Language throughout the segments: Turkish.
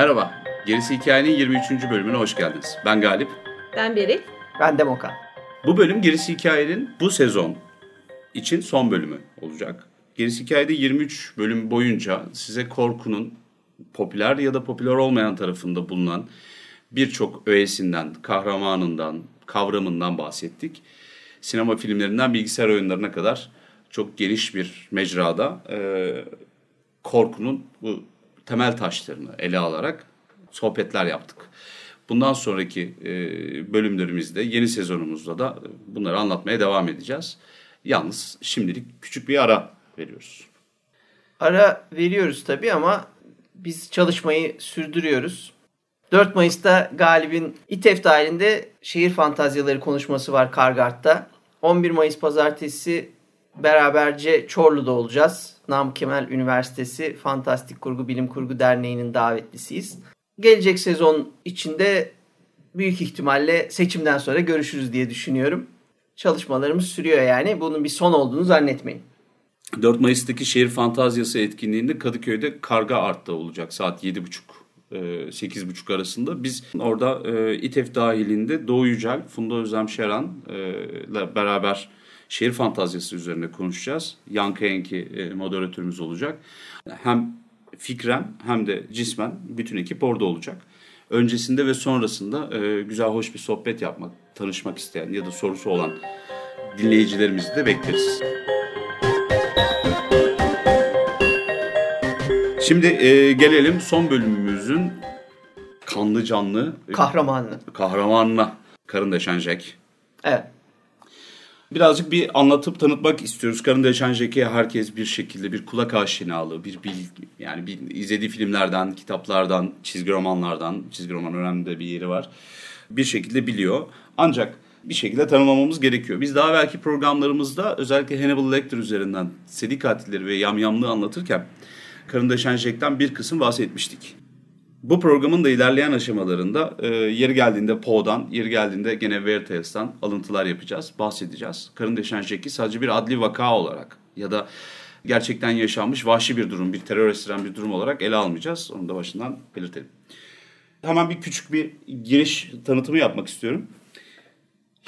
Merhaba, Gerisi Hikayenin 23. bölümüne hoş geldiniz. Ben Galip. Ben Beril. Ben de Mokan. Bu bölüm Gerisi Hikayenin bu sezon için son bölümü olacak. Gerisi Hikaye'de 23 bölüm boyunca size korkunun popüler ya da popüler olmayan tarafında bulunan birçok öğesinden, kahramanından, kavramından bahsettik. Sinema filmlerinden bilgisayar oyunlarına kadar çok geniş bir mecrada e, korkunun bu temel taşlarını ele alarak sohbetler yaptık. Bundan sonraki e, bölümlerimizde, yeni sezonumuzda da bunları anlatmaya devam edeceğiz. Yalnız şimdilik küçük bir ara veriyoruz. Ara veriyoruz tabii ama biz çalışmayı sürdürüyoruz. 4 Mayıs'ta Galip'in İTEF dahilinde şehir fantazyaları konuşması var Kargart'ta. 11 Mayıs pazartesi beraberce Çorlu'da olacağız. Namık Kemal Üniversitesi Fantastik Kurgu Bilim Kurgu Derneği'nin davetlisiyiz. Gelecek sezon içinde büyük ihtimalle seçimden sonra görüşürüz diye düşünüyorum. Çalışmalarımız sürüyor yani. Bunun bir son olduğunu zannetmeyin. 4 Mayıs'taki şehir fantaziyası etkinliğinde Kadıköy'de Karga Art'ta olacak saat 7.30 8.30 arasında. Biz orada e, İTEF dahilinde Doğu Yücel, Funda Özlem Şeran e, ile beraber şehir fantazyası üzerine konuşacağız. Yankı Enki e, moderatörümüz olacak. Hem fikren hem de cismen bütün ekip orada olacak. Öncesinde ve sonrasında e, güzel hoş bir sohbet yapmak, tanışmak isteyen ya da sorusu olan dinleyicilerimizi de bekleriz. Şimdi e, gelelim son bölümümüzün kanlı canlı kahramanına. Kahramanına. Karın Deşen Jack. Evet. Birazcık bir anlatıp tanıtmak istiyoruz. Karın Deşen Jack'e herkes bir şekilde bir kulak aşinalığı, bir bil, yani bir izlediği filmlerden, kitaplardan, çizgi romanlardan, çizgi roman önemli de bir yeri var. Bir şekilde biliyor. Ancak bir şekilde tanımlamamız gerekiyor. Biz daha belki programlarımızda özellikle Hannibal Lecter üzerinden seri katilleri ve yamyamlığı anlatırken Karında Şenşek'ten bir kısım bahsetmiştik. Bu programın da ilerleyen aşamalarında e, yeri geldiğinde Poe'dan, yeri geldiğinde gene Veritas'tan alıntılar yapacağız, bahsedeceğiz. Karında Şenşek'i sadece bir adli vaka olarak ya da gerçekten yaşanmış vahşi bir durum, bir terör estiren bir durum olarak ele almayacağız. Onu da başından belirtelim. Hemen bir küçük bir giriş tanıtımı yapmak istiyorum.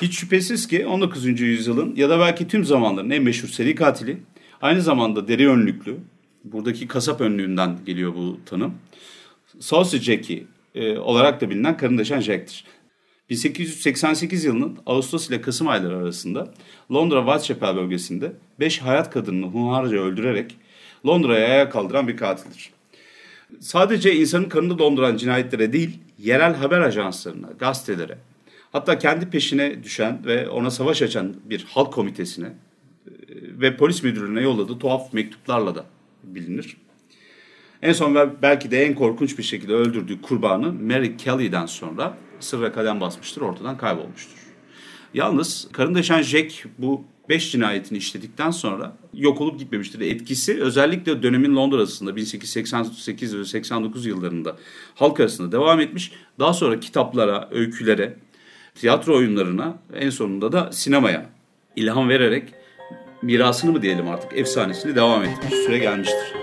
Hiç şüphesiz ki 19. yüzyılın ya da belki tüm zamanların en meşhur seri katili, aynı zamanda deri önlüklü, buradaki kasap önlüğünden geliyor bu tanım. Sausage Jackie e, olarak da bilinen karındaşan Jack'tir. 1888 yılının Ağustos ile Kasım ayları arasında Londra Whitechapel bölgesinde 5 hayat kadınını hunharca öldürerek Londra'ya ayağa kaldıran bir katildir. Sadece insanın kanını donduran cinayetlere değil, yerel haber ajanslarına, gazetelere, hatta kendi peşine düşen ve ona savaş açan bir halk komitesine e, ve polis müdürlüğüne yolladığı tuhaf mektuplarla da bilinir. En son ve belki de en korkunç bir şekilde öldürdüğü kurbanı Mary Kelly'den sonra sırra kadem basmıştır, ortadan kaybolmuştur. Yalnız karın deşen Jack bu beş cinayetini işledikten sonra yok olup gitmemiştir. Etkisi özellikle dönemin Londra'sında 1888 ve 89 yıllarında halk arasında devam etmiş. Daha sonra kitaplara, öykülere, tiyatro oyunlarına en sonunda da sinemaya ilham vererek mirasını mı diyelim artık efsanesini devam etmiş süre gelmiştir.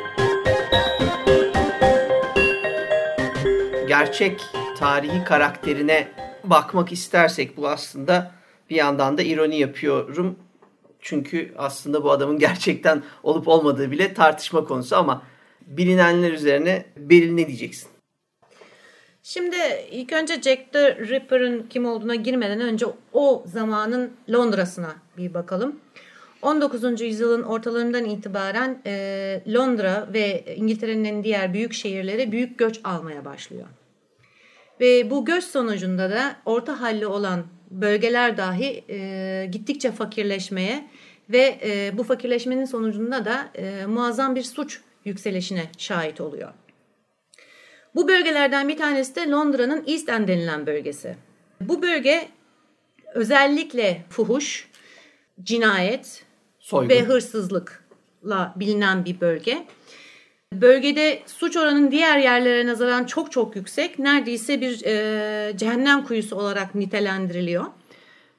Gerçek tarihi karakterine bakmak istersek bu aslında bir yandan da ironi yapıyorum. Çünkü aslında bu adamın gerçekten olup olmadığı bile tartışma konusu ama bilinenler üzerine Beril ne diyeceksin? Şimdi ilk önce Jack the Ripper'ın kim olduğuna girmeden önce o zamanın Londra'sına bir bakalım. 19. yüzyılın ortalarından itibaren e, Londra ve İngiltere'nin diğer büyük şehirleri büyük göç almaya başlıyor. Ve bu göç sonucunda da orta halli olan bölgeler dahi e, gittikçe fakirleşmeye ve e, bu fakirleşmenin sonucunda da e, muazzam bir suç yükselişine şahit oluyor. Bu bölgelerden bir tanesi de Londra'nın East End denilen bölgesi. Bu bölge özellikle fuhuş, cinayet, Soygun. ve hırsızlıkla bilinen bir bölge. Bölgede suç oranının diğer yerlere nazaran çok çok yüksek. Neredeyse bir e, cehennem kuyusu olarak nitelendiriliyor.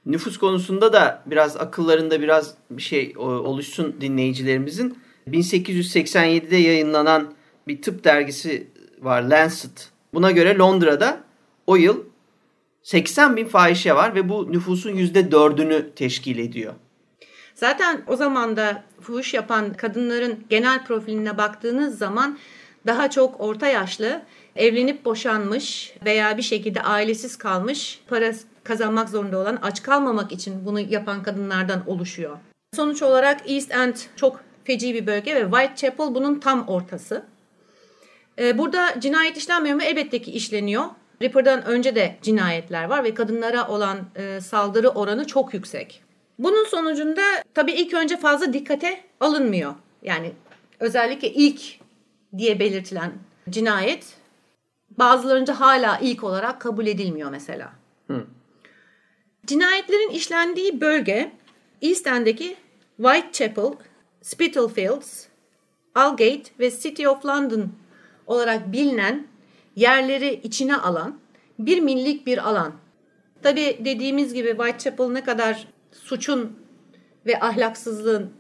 Nüfus konusunda da biraz akıllarında biraz bir şey oluşsun dinleyicilerimizin. 1887'de yayınlanan bir tıp dergisi var Lancet Buna göre Londra'da o yıl 80 bin fahişe var ve bu nüfusun %4'ünü teşkil ediyor. Zaten o zaman da fuhuş yapan kadınların genel profiline baktığınız zaman daha çok orta yaşlı, evlenip boşanmış veya bir şekilde ailesiz kalmış, para kazanmak zorunda olan, aç kalmamak için bunu yapan kadınlardan oluşuyor. Sonuç olarak East End çok feci bir bölge ve Whitechapel bunun tam ortası. Ee, burada cinayet işlenmiyor mu? Elbette ki işleniyor. Ripper'dan önce de cinayetler var ve kadınlara olan e, saldırı oranı çok yüksek. Bunun sonucunda tabii ilk önce fazla dikkate alınmıyor. Yani özellikle ilk diye belirtilen cinayet bazılarınca hala ilk olarak kabul edilmiyor mesela. Hı. Cinayetlerin işlendiği bölge East End'deki Whitechapel, Spitalfields, Aldgate ve City of London olarak bilinen yerleri içine alan bir millik bir alan. Tabi dediğimiz gibi Whitechapel ne kadar suçun ve ahlaksızlığın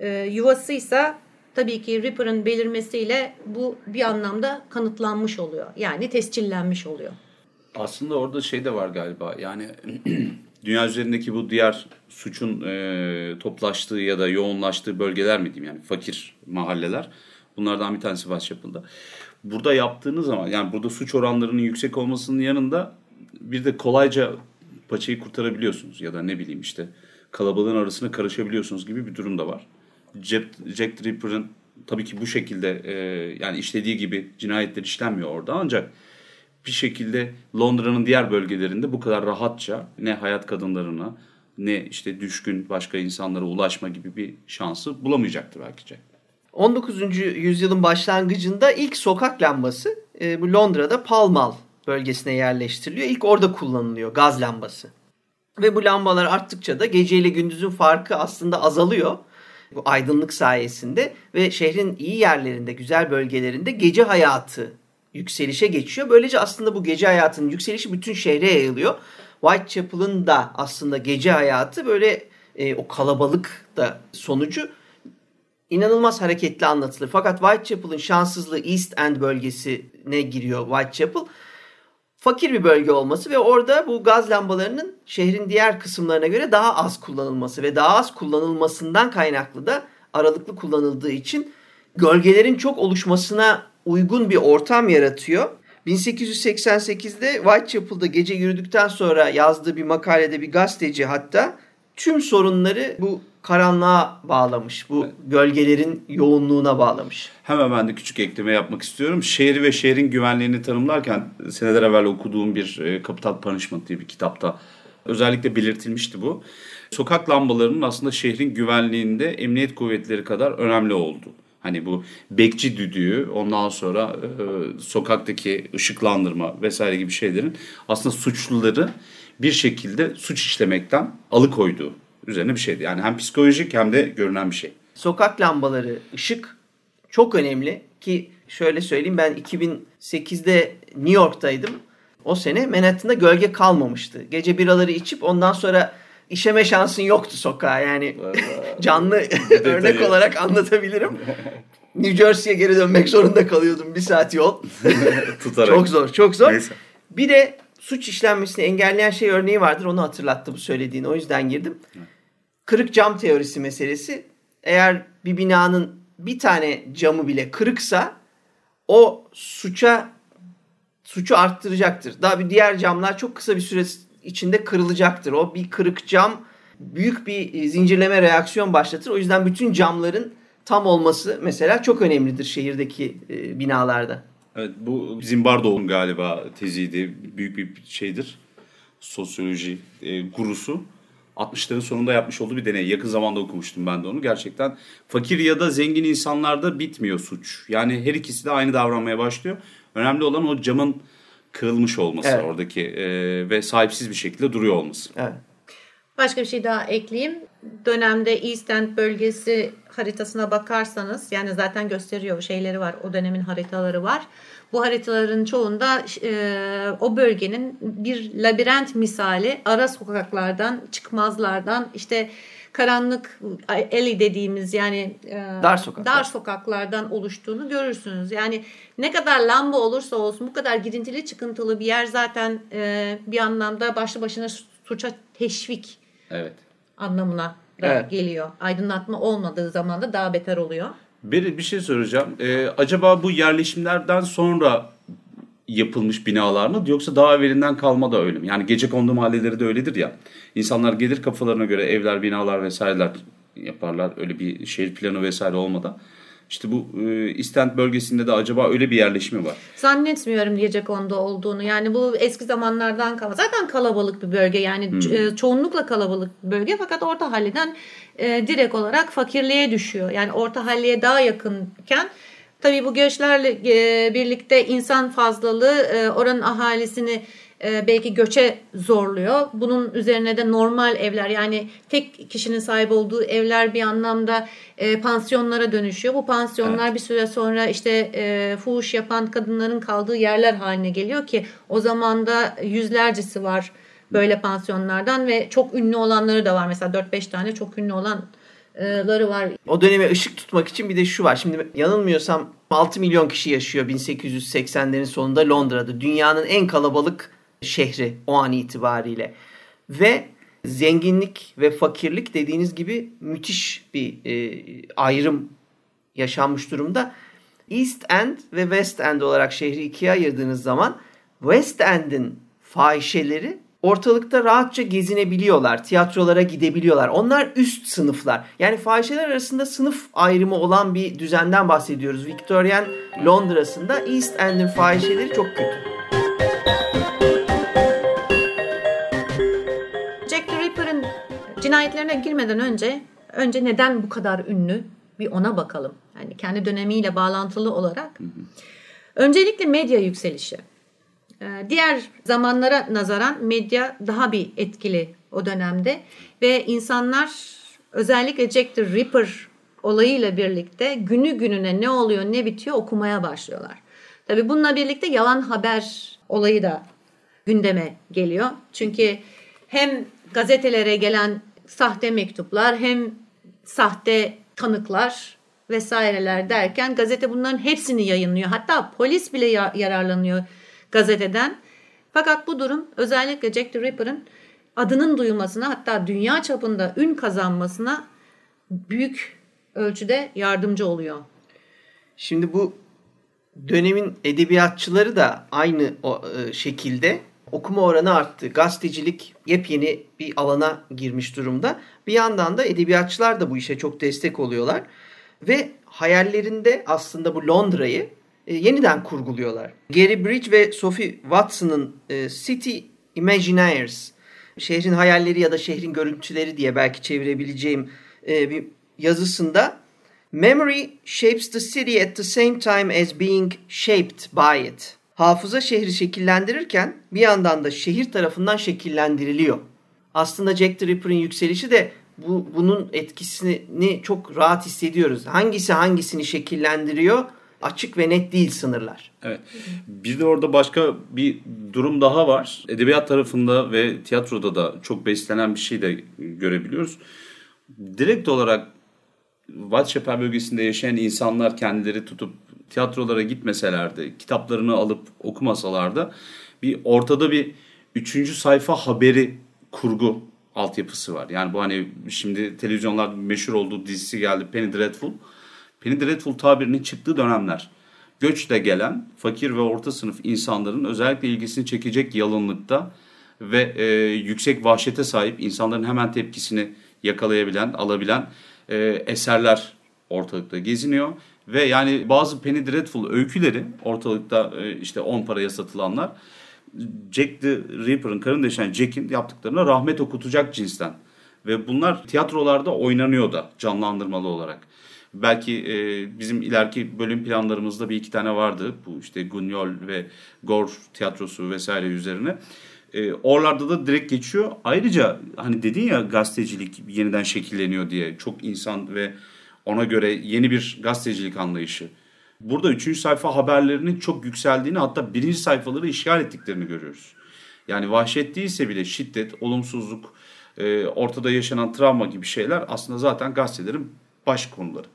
e, yuvasıysa tabii ki Ripper'ın belirmesiyle bu bir anlamda kanıtlanmış oluyor. Yani tescillenmiş oluyor. Aslında orada şey de var galiba yani dünya üzerindeki bu diğer suçun e, toplaştığı ya da yoğunlaştığı bölgeler mi diyeyim yani fakir mahalleler. Bunlardan bir tanesi Whitechapel'da. Burada yaptığınız zaman yani burada suç oranlarının yüksek olmasının yanında bir de kolayca paçayı kurtarabiliyorsunuz ya da ne bileyim işte kalabalığın arasına karışabiliyorsunuz gibi bir durum da var. Jack, Jack Ripper'ın tabii ki bu şekilde e, yani işlediği gibi cinayetler işlenmiyor orada ancak bir şekilde Londra'nın diğer bölgelerinde bu kadar rahatça ne hayat kadınlarına ne işte düşkün başka insanlara ulaşma gibi bir şansı bulamayacaktı belki Jack. 19. yüzyılın başlangıcında ilk sokak lambası e, Londra'da Pall Mall bölgesine yerleştiriliyor. İlk orada kullanılıyor gaz lambası. Ve bu lambalar arttıkça da gece ile gündüzün farkı aslında azalıyor. Bu aydınlık sayesinde ve şehrin iyi yerlerinde, güzel bölgelerinde gece hayatı yükselişe geçiyor. Böylece aslında bu gece hayatının yükselişi bütün şehre yayılıyor. Whitechapel'ın da aslında gece hayatı böyle e, o kalabalık da sonucu inanılmaz hareketli anlatılır. Fakat Whitechapel'ın şanssızlığı East End bölgesine giriyor Whitechapel fakir bir bölge olması ve orada bu gaz lambalarının şehrin diğer kısımlarına göre daha az kullanılması ve daha az kullanılmasından kaynaklı da aralıklı kullanıldığı için gölgelerin çok oluşmasına uygun bir ortam yaratıyor. 1888'de Whitechapel'da gece yürüdükten sonra yazdığı bir makalede bir gazeteci hatta tüm sorunları bu karanlığa bağlamış. Bu gölgelerin yoğunluğuna bağlamış. Hemen ben de küçük ekleme yapmak istiyorum. Şehri ve şehrin güvenliğini tanımlarken seneler evvel okuduğum bir e, Capital Punishment diye bir kitapta özellikle belirtilmişti bu. Sokak lambalarının aslında şehrin güvenliğinde emniyet kuvvetleri kadar önemli oldu. Hani bu bekçi düdüğü ondan sonra e, sokaktaki ışıklandırma vesaire gibi şeylerin aslında suçluları bir şekilde suç işlemekten alıkoyduğu üzerine bir şeydi. Yani hem psikolojik hem de görünen bir şey. Sokak lambaları, ışık çok önemli ki şöyle söyleyeyim ben 2008'de New York'taydım. O sene Manhattan'da gölge kalmamıştı. Gece biraları içip ondan sonra işeme şansın yoktu sokağa yani canlı örnek olarak anlatabilirim. New Jersey'ye geri dönmek zorunda kalıyordum bir saat yol. Tutarak. çok zor çok zor. Neyse. Bir de suç işlenmesini engelleyen şey örneği vardır onu hatırlattı bu söylediğini o yüzden girdim. Kırık cam teorisi meselesi eğer bir binanın bir tane camı bile kırıksa o suça suçu arttıracaktır. Daha bir diğer camlar çok kısa bir süre içinde kırılacaktır. O bir kırık cam büyük bir e, zincirleme reaksiyon başlatır. O yüzden bütün camların tam olması mesela çok önemlidir şehirdeki e, binalarda. Evet bu Zimbardo'nun galiba teziydi. Büyük bir şeydir. Sosyoloji e, gurusu. 60'ların sonunda yapmış olduğu bir deney. Yakın zamanda okumuştum ben de onu. Gerçekten fakir ya da zengin insanlarda bitmiyor suç. Yani her ikisi de aynı davranmaya başlıyor. Önemli olan o camın kırılmış olması evet. oradaki e, ve sahipsiz bir şekilde duruyor olması. Evet. Başka bir şey daha ekleyeyim. Dönemde East End bölgesi haritasına bakarsanız yani zaten gösteriyor şeyleri var. O dönemin haritaları var. Bu haritaların çoğunda e, o bölgenin bir labirent misali ara sokaklardan, çıkmazlardan, işte karanlık eli dediğimiz yani e, dar, sokaklar. dar sokaklardan oluştuğunu görürsünüz. Yani ne kadar lamba olursa olsun bu kadar girintili çıkıntılı bir yer zaten e, bir anlamda başlı başına suça teşvik evet. anlamına da evet. geliyor. Aydınlatma olmadığı zaman da daha beter oluyor. Bir, bir şey soracağım. Ee, acaba bu yerleşimlerden sonra yapılmış binalar mı yoksa daha evvelinden kalma da öyle mi? Yani gece kondu mahalleleri de öyledir ya. İnsanlar gelir kafalarına göre evler, binalar vesaireler yaparlar. Öyle bir şehir planı vesaire olmadan. İşte bu e, İstent bölgesinde de acaba öyle bir yerleşimi var. Zannetmiyorum diyecek onda olduğunu. Yani bu eski zamanlardan kalma. Zaten kalabalık bir bölge. Yani hmm. e, çoğunlukla kalabalık bir bölge. Fakat Orta Halli'den e, direkt olarak fakirliğe düşüyor. Yani Orta Halli'ye daha yakınken tabii bu göçlerle e, birlikte insan fazlalığı e, oranın ahalisini e, belki göçe zorluyor. Bunun üzerine de normal evler yani tek kişinin sahip olduğu evler bir anlamda e, pansiyonlara dönüşüyor. Bu pansiyonlar evet. bir süre sonra işte e, fuhuş yapan kadınların kaldığı yerler haline geliyor ki o zaman da yüzlercesi var böyle pansiyonlardan ve çok ünlü olanları da var. Mesela 4-5 tane çok ünlü olan ları var. O döneme ışık tutmak için bir de şu var. Şimdi yanılmıyorsam 6 milyon kişi yaşıyor 1880'lerin sonunda Londra'da. Dünyanın en kalabalık şehri o an itibariyle. Ve zenginlik ve fakirlik dediğiniz gibi müthiş bir e, ayrım yaşanmış durumda. East End ve West End olarak şehri ikiye ayırdığınız zaman West End'in fahişeleri ortalıkta rahatça gezinebiliyorlar. Tiyatrolara gidebiliyorlar. Onlar üst sınıflar. Yani fahişeler arasında sınıf ayrımı olan bir düzenden bahsediyoruz. Victorian Londra'sında East End'in fahişeleri çok kötü. cinayetlerine girmeden önce önce neden bu kadar ünlü bir ona bakalım. Yani kendi dönemiyle bağlantılı olarak. Öncelikle medya yükselişi. Ee, diğer zamanlara nazaran medya daha bir etkili o dönemde ve insanlar özellikle Jack the Ripper olayıyla birlikte günü gününe ne oluyor ne bitiyor okumaya başlıyorlar. Tabi bununla birlikte yalan haber olayı da gündeme geliyor. Çünkü hem gazetelere gelen sahte mektuplar hem sahte tanıklar vesaireler derken gazete bunların hepsini yayınlıyor. Hatta polis bile yararlanıyor gazeteden. Fakat bu durum özellikle Jack the Ripper'ın adının duyulmasına hatta dünya çapında ün kazanmasına büyük ölçüde yardımcı oluyor. Şimdi bu dönemin edebiyatçıları da aynı e, şekilde okuma oranı arttı. Gazetecilik yepyeni bir alana girmiş durumda. Bir yandan da edebiyatçılar da bu işe çok destek oluyorlar. Ve hayallerinde aslında bu Londra'yı e, yeniden kurguluyorlar. Gary Bridge ve Sophie Watson'ın e, City Imagineers, şehrin hayalleri ya da şehrin görüntüleri diye belki çevirebileceğim e, bir yazısında Memory shapes the city at the same time as being shaped by it hafıza şehri şekillendirirken bir yandan da şehir tarafından şekillendiriliyor. Aslında Jack the Ripper'ın yükselişi de bu, bunun etkisini çok rahat hissediyoruz. Hangisi hangisini şekillendiriyor açık ve net değil sınırlar. Evet. Bir de orada başka bir durum daha var. Edebiyat tarafında ve tiyatroda da çok beslenen bir şey de görebiliyoruz. Direkt olarak Whitechapel bölgesinde yaşayan insanlar kendileri tutup tiyatrolara gitmeselerdi, kitaplarını alıp okumasalardı bir ortada bir üçüncü sayfa haberi kurgu altyapısı var. Yani bu hani şimdi televizyonlarda meşhur olduğu dizisi geldi Penny Dreadful. Penny Dreadful tabirinin çıktığı dönemler. Göçle gelen fakir ve orta sınıf insanların özellikle ilgisini çekecek yalınlıkta ve e, yüksek vahşete sahip insanların hemen tepkisini yakalayabilen, alabilen e, eserler ortalıkta geziniyor. Ve yani bazı Penny Dreadful öyküleri ortalıkta e, işte 10 paraya satılanlar Jack the Ripper'ın karın deşen Jack'in yaptıklarına rahmet okutacak cinsten. Ve bunlar tiyatrolarda oynanıyor da canlandırmalı olarak. Belki e, bizim ileriki bölüm planlarımızda bir iki tane vardı. Bu işte Gunyol ve Gor tiyatrosu vesaire üzerine. E, oralarda da direkt geçiyor. Ayrıca hani dedin ya gazetecilik yeniden şekilleniyor diye. Çok insan ve ona göre yeni bir gazetecilik anlayışı. Burada üçüncü sayfa haberlerinin çok yükseldiğini hatta birinci sayfaları işgal ettiklerini görüyoruz. Yani vahşet değilse bile şiddet, olumsuzluk, e, ortada yaşanan travma gibi şeyler aslında zaten gazetelerin baş konuları.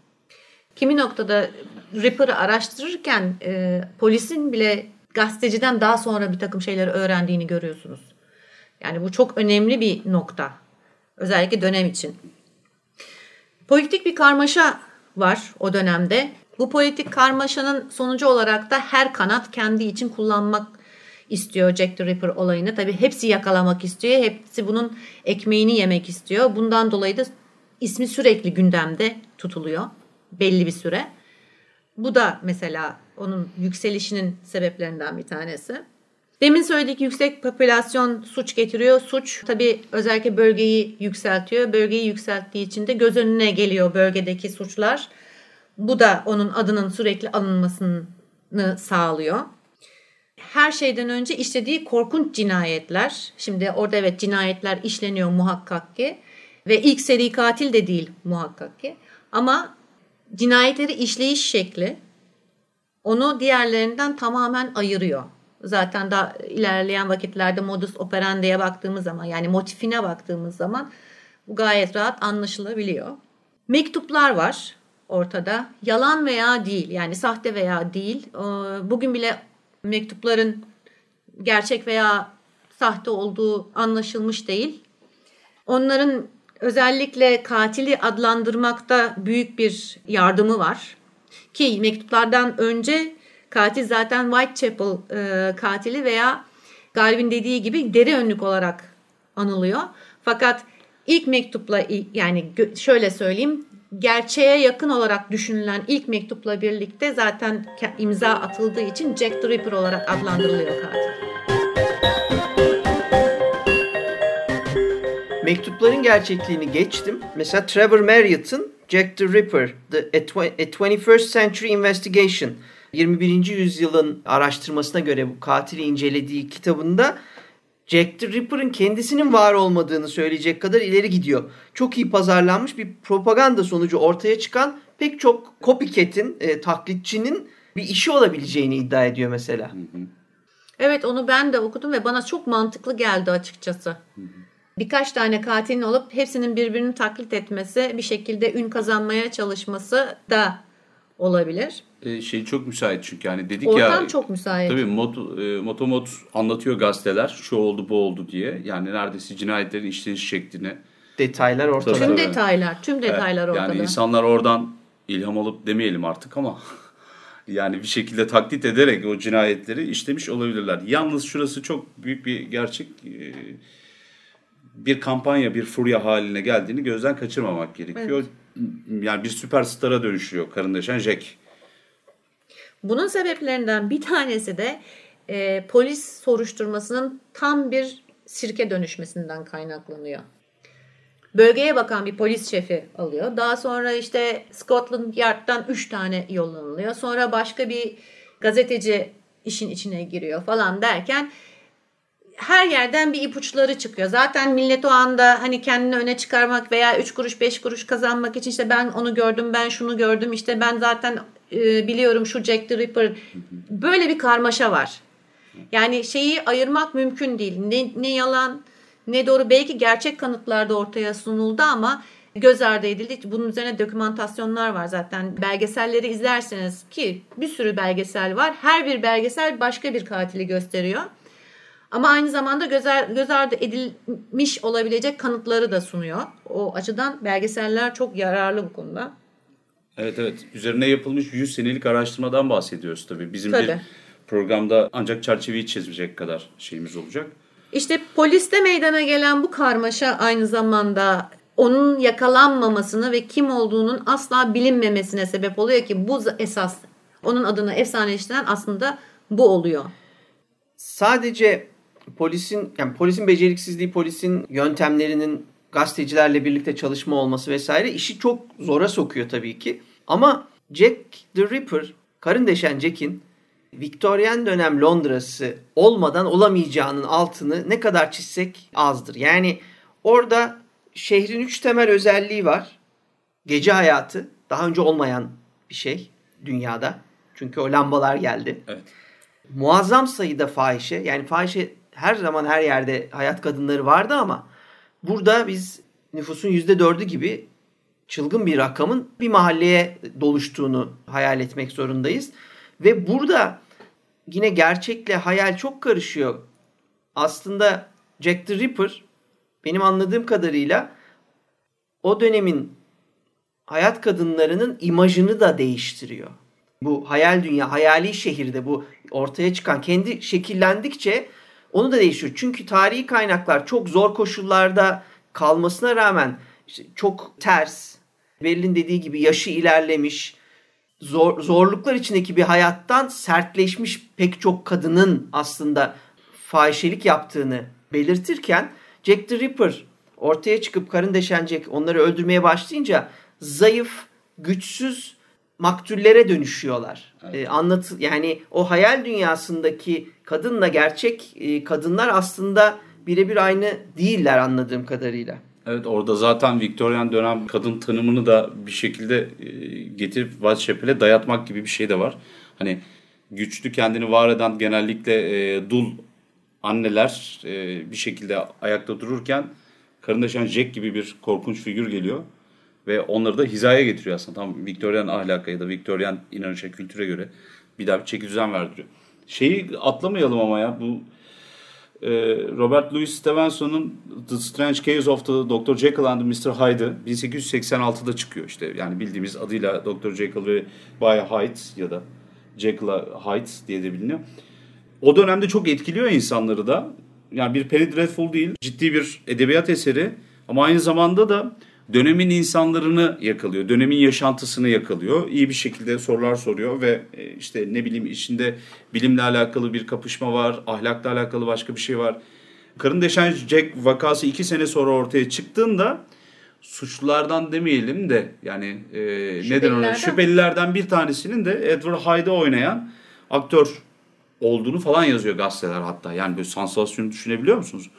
Kimi noktada Ripper'ı araştırırken e, polisin bile gazeteciden daha sonra bir takım şeyleri öğrendiğini görüyorsunuz. Yani bu çok önemli bir nokta. Özellikle dönem için. Politik bir karmaşa var o dönemde. Bu politik karmaşanın sonucu olarak da her kanat kendi için kullanmak istiyor Jack the Ripper olayını. Tabii hepsi yakalamak istiyor. Hepsi bunun ekmeğini yemek istiyor. Bundan dolayı da ismi sürekli gündemde tutuluyor. Belli bir süre. Bu da mesela onun yükselişinin sebeplerinden bir tanesi. Demin söyledik yüksek popülasyon suç getiriyor. Suç tabii özellikle bölgeyi yükseltiyor. Bölgeyi yükselttiği için de göz önüne geliyor bölgedeki suçlar. Bu da onun adının sürekli anılmasını sağlıyor. Her şeyden önce işlediği korkunç cinayetler. Şimdi orada evet cinayetler işleniyor muhakkak ki. Ve ilk seri katil de değil muhakkak ki. Ama cinayetleri işleyiş şekli onu diğerlerinden tamamen ayırıyor. Zaten daha ilerleyen vakitlerde modus operandi'ye baktığımız zaman yani motifine baktığımız zaman bu gayet rahat anlaşılabiliyor. Mektuplar var ortada. Yalan veya değil yani sahte veya değil. Bugün bile mektupların gerçek veya sahte olduğu anlaşılmış değil. Onların özellikle katili adlandırmakta büyük bir yardımı var. Ki mektuplardan önce katil zaten Whitechapel e, katili veya Galvin dediği gibi deri önlük olarak anılıyor. Fakat ilk mektupla yani şöyle söyleyeyim gerçeğe yakın olarak düşünülen ilk mektupla birlikte zaten imza atıldığı için Jack the Ripper olarak adlandırılıyor katil. Mektupların gerçekliğini geçtim. Mesela Trevor Marriott'ın Jack the Ripper, The, a, 21st Century Investigation 21. yüzyılın araştırmasına göre bu katili incelediği kitabında Jack the Ripper'ın kendisinin var olmadığını söyleyecek kadar ileri gidiyor. Çok iyi pazarlanmış bir propaganda sonucu ortaya çıkan pek çok copycat'in, e, taklitçinin bir işi olabileceğini iddia ediyor mesela. Evet onu ben de okudum ve bana çok mantıklı geldi açıkçası. Birkaç tane katilin olup hepsinin birbirini taklit etmesi, bir şekilde ün kazanmaya çalışması da olabilir. E, şey çok müsait çünkü yani dedik Ortam ya. Ortam çok müsait. Tabii moto, e, motomot anlatıyor gazeteler şu oldu bu oldu diye. Yani neredeyse cinayetlerin işleniş şeklini. Detaylar ortada. Tüm detaylar, tüm detaylar evet, ortada. Yani insanlar oradan ilham alıp demeyelim artık ama yani bir şekilde taklit ederek o cinayetleri işlemiş olabilirler. Yalnız şurası çok büyük bir gerçek. E, bir kampanya, bir furya haline geldiğini gözden kaçırmamak gerekiyor. Evet yani bir süperstara dönüşüyor karındaşan Jack. Bunun sebeplerinden bir tanesi de e, polis soruşturmasının tam bir sirke dönüşmesinden kaynaklanıyor. Bölgeye bakan bir polis şefi alıyor. Daha sonra işte Scotland Yard'dan 3 tane yollanılıyor. Sonra başka bir gazeteci işin içine giriyor falan derken her yerden bir ipuçları çıkıyor. Zaten millet o anda hani kendini öne çıkarmak veya 3 kuruş 5 kuruş kazanmak için işte ben onu gördüm ben şunu gördüm işte ben zaten e, biliyorum şu Jack the Ripper böyle bir karmaşa var. Yani şeyi ayırmak mümkün değil. Ne, ne yalan ne doğru belki gerçek kanıtlarda ortaya sunuldu ama göz ardı edildi. Bunun üzerine dokümantasyonlar var zaten. Belgeselleri izlerseniz ki bir sürü belgesel var. Her bir belgesel başka bir katili gösteriyor. Ama aynı zamanda göz, göz ardı edilmiş olabilecek kanıtları da sunuyor. O açıdan belgeseller çok yararlı bu konuda. Evet evet. Üzerine yapılmış 100 senelik araştırmadan bahsediyoruz tabii. Bizim tabii. bir programda ancak çerçeveyi çizecek kadar şeyimiz olacak. İşte poliste meydana gelen bu karmaşa aynı zamanda onun yakalanmamasını ve kim olduğunun asla bilinmemesine sebep oluyor ki bu esas onun adını efsaneleştiren aslında bu oluyor. Sadece polisin yani polisin beceriksizliği, polisin yöntemlerinin gazetecilerle birlikte çalışma olması vesaire işi çok zora sokuyor tabii ki. Ama Jack the Ripper, karın deşen Jack'in Victorian dönem Londra'sı olmadan olamayacağının altını ne kadar çizsek azdır. Yani orada şehrin üç temel özelliği var. Gece hayatı, daha önce olmayan bir şey dünyada. Çünkü o lambalar geldi. Evet. Muazzam sayıda fahişe, yani fahişe her zaman her yerde hayat kadınları vardı ama Burada biz nüfusun %4'ü gibi çılgın bir rakamın bir mahalleye doluştuğunu hayal etmek zorundayız. Ve burada yine gerçekle hayal çok karışıyor. Aslında Jack the Ripper benim anladığım kadarıyla o dönemin hayat kadınlarının imajını da değiştiriyor. Bu hayal dünya, hayali şehirde bu ortaya çıkan kendi şekillendikçe onu da değişiyor. Çünkü tarihi kaynaklar çok zor koşullarda kalmasına rağmen işte çok ters, Berlin dediği gibi yaşı ilerlemiş, zor, zorluklar içindeki bir hayattan sertleşmiş pek çok kadının aslında fahişelik yaptığını belirtirken Jack the Ripper ortaya çıkıp karın deşen Jack onları öldürmeye başlayınca zayıf, güçsüz maktullere dönüşüyorlar. Evet. Ee, anlatı yani o hayal dünyasındaki kadınla gerçek e, kadınlar aslında birebir aynı değiller anladığım kadarıyla. Evet orada zaten Victorian dönem kadın tanımını da bir şekilde e, getirip Whitechapel'e dayatmak gibi bir şey de var. Hani güçlü kendini var eden genellikle e, dul anneler bir şekilde ayakta dururken karındaşan Jack gibi bir korkunç figür geliyor. Ve onları da hizaya getiriyor aslında. Tam Victorian ahlaka ya da Victorian inanışa, kültüre göre bir daha bir çeki düzen verdiriyor. Şeyi atlamayalım ama ya bu e, Robert Louis Stevenson'un The Strange Case of the Dr. Jekyll and Mr. Hyde 1886'da çıkıyor işte. Yani bildiğimiz adıyla Dr. Jekyll ve Bay Hyde ya da Jekyll Hyde diye de biliniyor. O dönemde çok etkiliyor insanları da. Yani bir Penny Dreadful değil, ciddi bir edebiyat eseri ama aynı zamanda da dönemin insanlarını yakalıyor. Dönemin yaşantısını yakalıyor. İyi bir şekilde sorular soruyor ve e, işte ne bileyim içinde bilimle alakalı bir kapışma var. Ahlakla alakalı başka bir şey var. Karın deşen Jack vakası iki sene sonra ortaya çıktığında suçlulardan demeyelim de yani e, neden ona şüphelilerden bir tanesinin de Edward Hyde oynayan aktör olduğunu falan yazıyor gazeteler hatta. Yani böyle sansasyonu düşünebiliyor musunuz?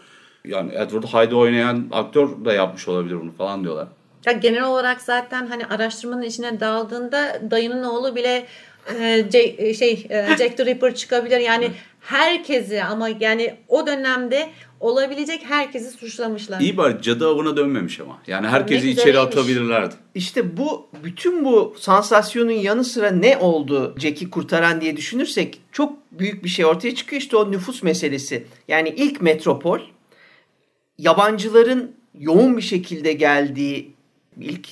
Yani Edward Hyde oynayan aktör da yapmış olabilir bunu falan diyorlar. Ya genel olarak zaten hani araştırmanın içine daldığında dayının oğlu bile e, C, şey e, Jack the Ripper çıkabilir. Yani herkesi ama yani o dönemde olabilecek herkesi suçlamışlar. İyi bari cadı avına dönmemiş ama. Yani herkesi içeri atabilirlerdi. İşte bu bütün bu sansasyonun yanı sıra ne oldu Jack'i kurtaran diye düşünürsek çok büyük bir şey ortaya çıkıyor. İşte o nüfus meselesi. Yani ilk metropol yabancıların yoğun bir şekilde geldiği ilk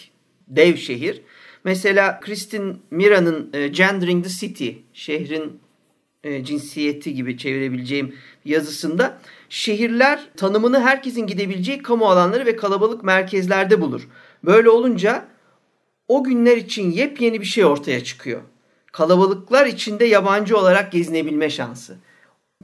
dev şehir. Mesela Kristin Mira'nın e, Gendering the City, şehrin e, cinsiyeti gibi çevirebileceğim yazısında şehirler tanımını herkesin gidebileceği kamu alanları ve kalabalık merkezlerde bulur. Böyle olunca o günler için yepyeni bir şey ortaya çıkıyor. Kalabalıklar içinde yabancı olarak gezinebilme şansı.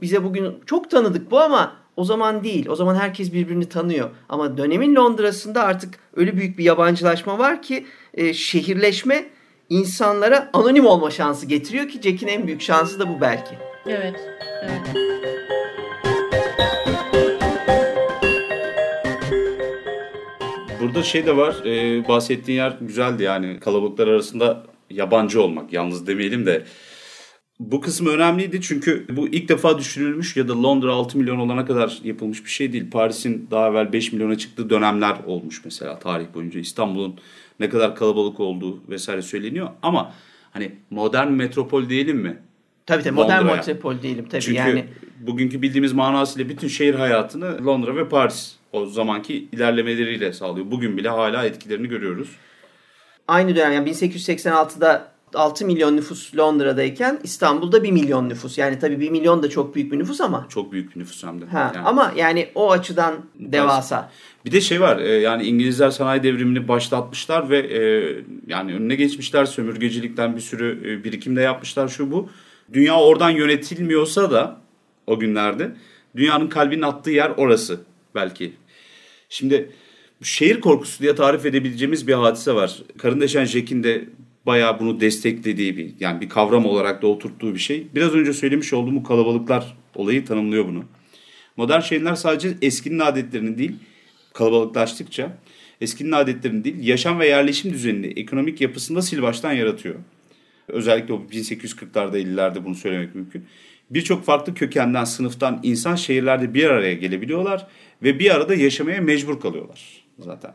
Bize bugün çok tanıdık bu ama o zaman değil. O zaman herkes birbirini tanıyor. Ama dönemin Londra'sında artık öyle büyük bir yabancılaşma var ki e, şehirleşme insanlara anonim olma şansı getiriyor ki Jack'in en büyük şansı da bu belki. Evet. Evet. Burada şey de var, e, bahsettiğin yer güzeldi yani kalabalıklar arasında yabancı olmak, yalnız demeyelim de bu kısım önemliydi çünkü bu ilk defa düşünülmüş ya da Londra 6 milyon olana kadar yapılmış bir şey değil. Paris'in daha evvel 5 milyona çıktığı dönemler olmuş mesela tarih boyunca. İstanbul'un ne kadar kalabalık olduğu vesaire söyleniyor. Ama hani modern metropol diyelim mi? Tabii tabii modern metropol diyelim tabii. Çünkü yani... bugünkü bildiğimiz manasıyla bütün şehir hayatını Londra ve Paris o zamanki ilerlemeleriyle sağlıyor. Bugün bile hala etkilerini görüyoruz. Aynı dönem yani 1886'da 6 milyon nüfus Londra'dayken İstanbul'da 1 milyon nüfus. Yani tabii 1 milyon da çok büyük bir nüfus ama. Çok büyük bir nüfus hem de. Ha, yani. Ama yani o açıdan devasa. Bir de şey var e, yani İngilizler sanayi devrimini başlatmışlar ve e, yani önüne geçmişler sömürgecilikten bir sürü e, birikim de yapmışlar şu bu. Dünya oradan yönetilmiyorsa da o günlerde dünyanın kalbinin attığı yer orası belki. Şimdi şehir korkusu diye tarif edebileceğimiz bir hadise var. Karın Deşen Jack'in de bayağı bunu desteklediği bir yani bir kavram olarak da oturttuğu bir şey. Biraz önce söylemiş olduğum bu kalabalıklar olayı tanımlıyor bunu. Modern şehirler sadece eskinin adetlerini değil kalabalıklaştıkça eskinin adetlerini değil yaşam ve yerleşim düzenini ekonomik yapısında sil baştan yaratıyor. Özellikle o 1840'larda 50'lerde bunu söylemek mümkün. Birçok farklı kökenden, sınıftan insan şehirlerde bir araya gelebiliyorlar ve bir arada yaşamaya mecbur kalıyorlar zaten.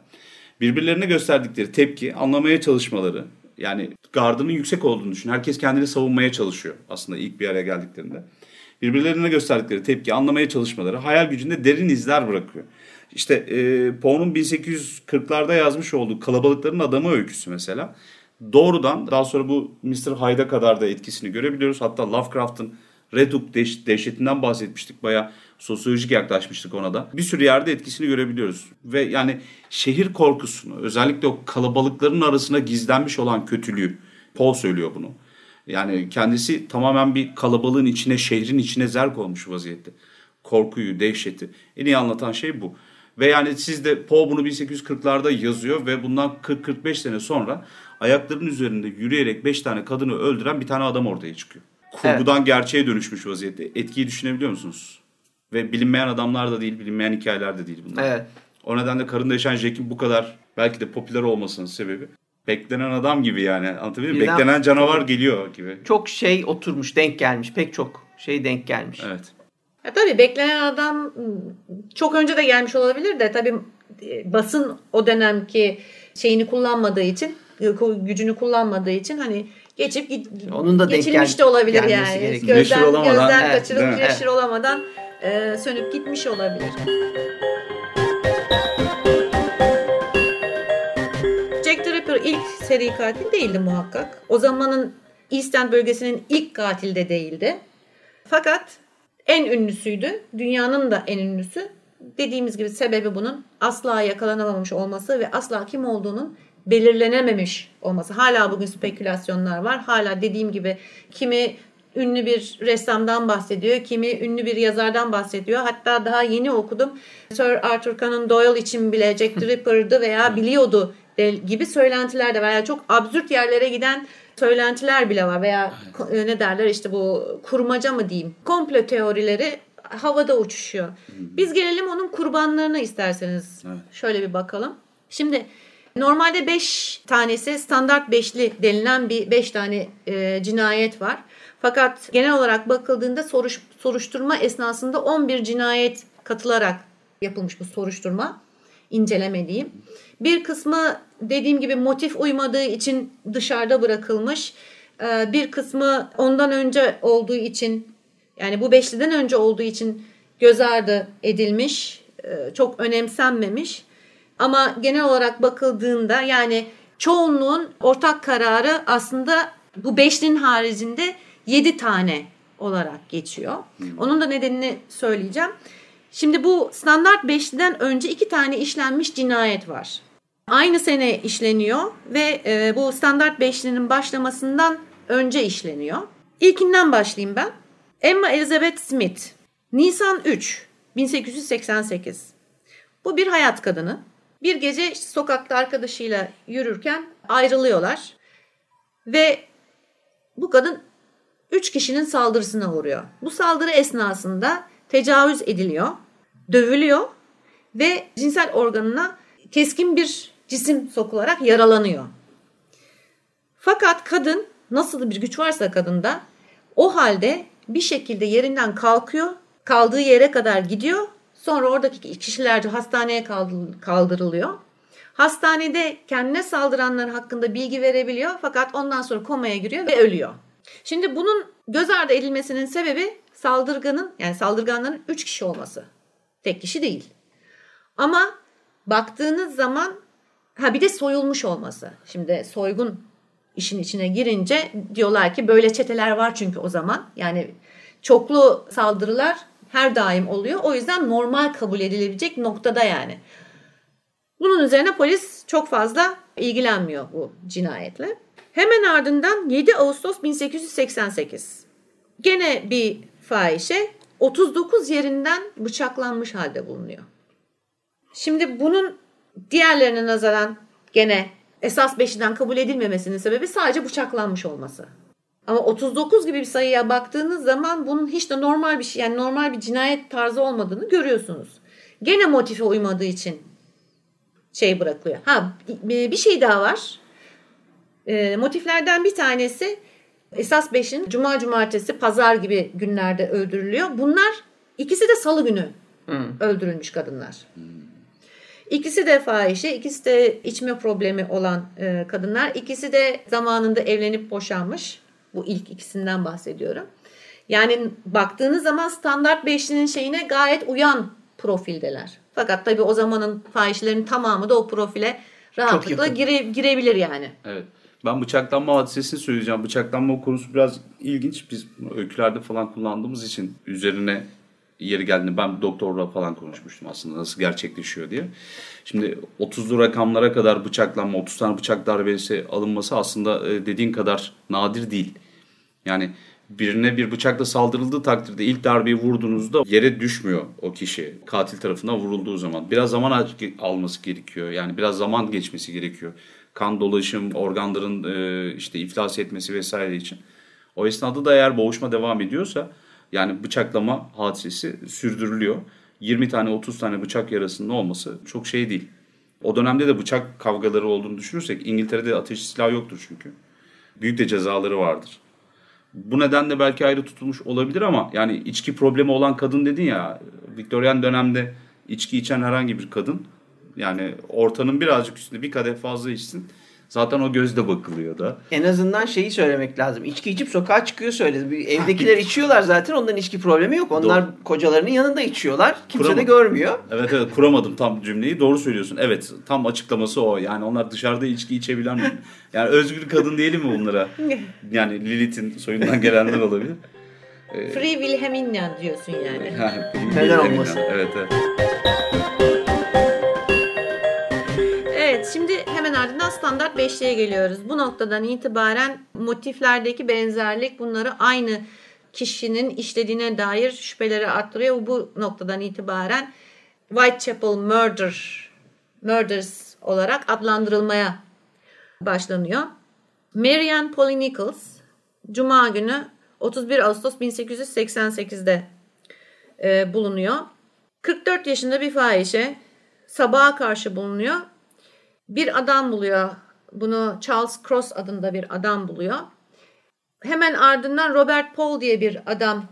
Birbirlerine gösterdikleri tepki, anlamaya çalışmaları, yani gardının yüksek olduğunu düşün. Herkes kendini savunmaya çalışıyor aslında ilk bir araya geldiklerinde. Birbirlerine gösterdikleri tepki, anlamaya çalışmaları hayal gücünde derin izler bırakıyor. İşte e, Poe'nun 1840'larda yazmış olduğu Kalabalıkların Adamı öyküsü mesela. Doğrudan daha sonra bu Mr. Hyde'a kadar da etkisini görebiliyoruz. Hatta Lovecraft'ın Reduk dehşetinden bahsetmiştik. Baya sosyolojik yaklaşmıştık ona da. Bir sürü yerde etkisini görebiliyoruz. Ve yani şehir korkusunu özellikle o kalabalıkların arasına gizlenmiş olan kötülüğü Paul söylüyor bunu. Yani kendisi tamamen bir kalabalığın içine, şehrin içine zerk olmuş vaziyette. Korkuyu, dehşeti. En iyi anlatan şey bu. Ve yani siz de Poe bunu 1840'larda yazıyor ve bundan 40-45 sene sonra ayaklarının üzerinde yürüyerek 5 tane kadını öldüren bir tane adam ortaya çıkıyor. Kurgudan evet. gerçeğe dönüşmüş vaziyette. Etkiyi düşünebiliyor musunuz? Ve bilinmeyen adamlar da değil, bilinmeyen hikayeler de değil bunlar. Evet. O nedenle Karında Yaşayan Jack'in bu kadar belki de popüler olmasının sebebi beklenen adam gibi yani. Anlatabiliyor muyum? Beklenen canavar geliyor gibi. Çok şey oturmuş, denk gelmiş. Pek çok şey denk gelmiş. Evet. Ya tabii beklenen adam çok önce de gelmiş olabilir de tabii e, basın o dönemki şeyini kullanmadığı için gücünü kullanmadığı için hani geçip Onun da geçilmiş de olabilir yani. Gözden, gözden evet, kaçırıp yeşil olamadan e, sönüp gitmiş olabilir. Jack the Ripper ilk seri katil değildi muhakkak. O zamanın East End bölgesinin ilk katil de değildi. Fakat en ünlüsüydü. Dünyanın da en ünlüsü. Dediğimiz gibi sebebi bunun asla yakalanamamış olması ve asla kim olduğunun belirlenememiş olması. Hala bugün spekülasyonlar var. Hala dediğim gibi kimi ünlü bir ressamdan bahsediyor, kimi ünlü bir yazardan bahsediyor. Hatta daha yeni okudum. Sir Arthur Conan Doyle için bile Jack the Ripper'dı veya biliyordu gibi söylentiler de var. Yani çok absürt yerlere giden söylentiler bile var veya evet. ne derler işte bu kurmaca mı diyeyim. Komplo teorileri havada uçuşuyor. Biz gelelim onun kurbanlarına isterseniz. Evet. Şöyle bir bakalım. Şimdi normalde 5 tanesi standart beşli denilen bir 5 tane e, cinayet var. Fakat genel olarak bakıldığında soruş, soruşturma esnasında 11 cinayet katılarak yapılmış bu soruşturma. inceleme diyeyim. Bir kısmı dediğim gibi motif uymadığı için dışarıda bırakılmış. Ee, bir kısmı ondan önce olduğu için yani bu beşliden önce olduğu için göz ardı edilmiş. Ee, çok önemsenmemiş. Ama genel olarak bakıldığında yani çoğunluğun ortak kararı aslında bu beşlinin haricinde yedi tane olarak geçiyor. Onun da nedenini söyleyeceğim. Şimdi bu standart beşliden önce iki tane işlenmiş cinayet var. Aynı sene işleniyor ve e, bu standart beşlinin başlamasından önce işleniyor. İlkinden başlayayım ben. Emma Elizabeth Smith. Nisan 3 1888. Bu bir hayat kadını. Bir gece sokakta arkadaşıyla yürürken ayrılıyorlar. Ve bu kadın üç kişinin saldırısına uğruyor. Bu saldırı esnasında tecavüz ediliyor, dövülüyor ve cinsel organına keskin bir cisim sokularak yaralanıyor. Fakat kadın nasıl bir güç varsa kadında o halde bir şekilde yerinden kalkıyor, kaldığı yere kadar gidiyor. Sonra oradaki kişilerce hastaneye kaldırılıyor. Hastanede kendine saldıranlar hakkında bilgi verebiliyor fakat ondan sonra komaya giriyor ve ölüyor. Şimdi bunun göz ardı edilmesinin sebebi saldırganın yani saldırganların 3 kişi olması. Tek kişi değil. Ama baktığınız zaman Ha bir de soyulmuş olması. Şimdi soygun işin içine girince diyorlar ki böyle çeteler var çünkü o zaman. Yani çoklu saldırılar her daim oluyor. O yüzden normal kabul edilebilecek noktada yani. Bunun üzerine polis çok fazla ilgilenmiyor bu cinayetle. Hemen ardından 7 Ağustos 1888. Gene bir fahişe 39 yerinden bıçaklanmış halde bulunuyor. Şimdi bunun diğerlerine nazaran gene esas beşiden kabul edilmemesinin sebebi sadece bıçaklanmış olması. Ama 39 gibi bir sayıya baktığınız zaman bunun hiç de normal bir şey yani normal bir cinayet tarzı olmadığını görüyorsunuz. Gene motife uymadığı için şey bırakılıyor. Ha bir şey daha var. E, motiflerden bir tanesi Esas beşin cuma, cumartesi, pazar gibi günlerde öldürülüyor. Bunlar ikisi de salı günü öldürülmüş kadınlar. İkisi de fahişe, ikisi de içme problemi olan e, kadınlar. İkisi de zamanında evlenip boşanmış. Bu ilk ikisinden bahsediyorum. Yani baktığınız zaman standart beşlinin şeyine gayet uyan profildeler. Fakat tabii o zamanın fahişelerin tamamı da o profile rahatlıkla gire, girebilir yani. Evet. Ben bıçaklanma hadisesini söyleyeceğim. Bıçaklanma konusu biraz ilginç. Biz öykülerde falan kullandığımız için üzerine yeri geldiğinde ben doktorla falan konuşmuştum aslında nasıl gerçekleşiyor diye. Şimdi 30'lu rakamlara kadar bıçaklanma, 30 tane bıçak darbesi alınması aslında e, dediğin kadar nadir değil. Yani birine bir bıçakla saldırıldığı takdirde ilk darbeyi vurduğunuzda yere düşmüyor o kişi katil tarafından vurulduğu zaman. Biraz zaman al- alması gerekiyor. Yani biraz zaman geçmesi gerekiyor. Kan dolaşım, organların e, işte iflas etmesi vesaire için. O esnada da eğer boğuşma devam ediyorsa yani bıçaklama hadisesi sürdürülüyor. 20 tane 30 tane bıçak yarasının olması çok şey değil. O dönemde de bıçak kavgaları olduğunu düşünürsek İngiltere'de ateşli silah yoktur çünkü. Büyük de cezaları vardır. Bu nedenle belki ayrı tutulmuş olabilir ama yani içki problemi olan kadın dedin ya Viktoryen dönemde içki içen herhangi bir kadın yani ortanın birazcık üstünde bir kadeh fazla içsin zaten o gözde bakılıyor da. En azından şeyi söylemek lazım. İçki içip sokağa çıkıyor söyledi. Evdekiler içiyorlar zaten. Onların içki problemi yok. Onlar kocalarının yanında içiyorlar. Kimse de Kurama- görmüyor. Evet evet kuramadım tam cümleyi doğru söylüyorsun. Evet tam açıklaması o. Yani onlar dışarıda içki içebilen yani özgür kadın diyelim mi bunlara? Yani Lilith'in soyundan gelenler olabilir. Free Wilhelmina diyorsun yani. Neden olmasın? Evet. Evet hemen ardından standart beşliğe geliyoruz. Bu noktadan itibaren motiflerdeki benzerlik bunları aynı kişinin işlediğine dair şüpheleri arttırıyor. Bu noktadan itibaren Whitechapel Murder, Murders olarak adlandırılmaya başlanıyor. Marianne Polly Nichols Cuma günü 31 Ağustos 1888'de e, bulunuyor. 44 yaşında bir fahişe sabaha karşı bulunuyor. Bir adam buluyor. Bunu Charles Cross adında bir adam buluyor. Hemen ardından Robert Paul diye bir adam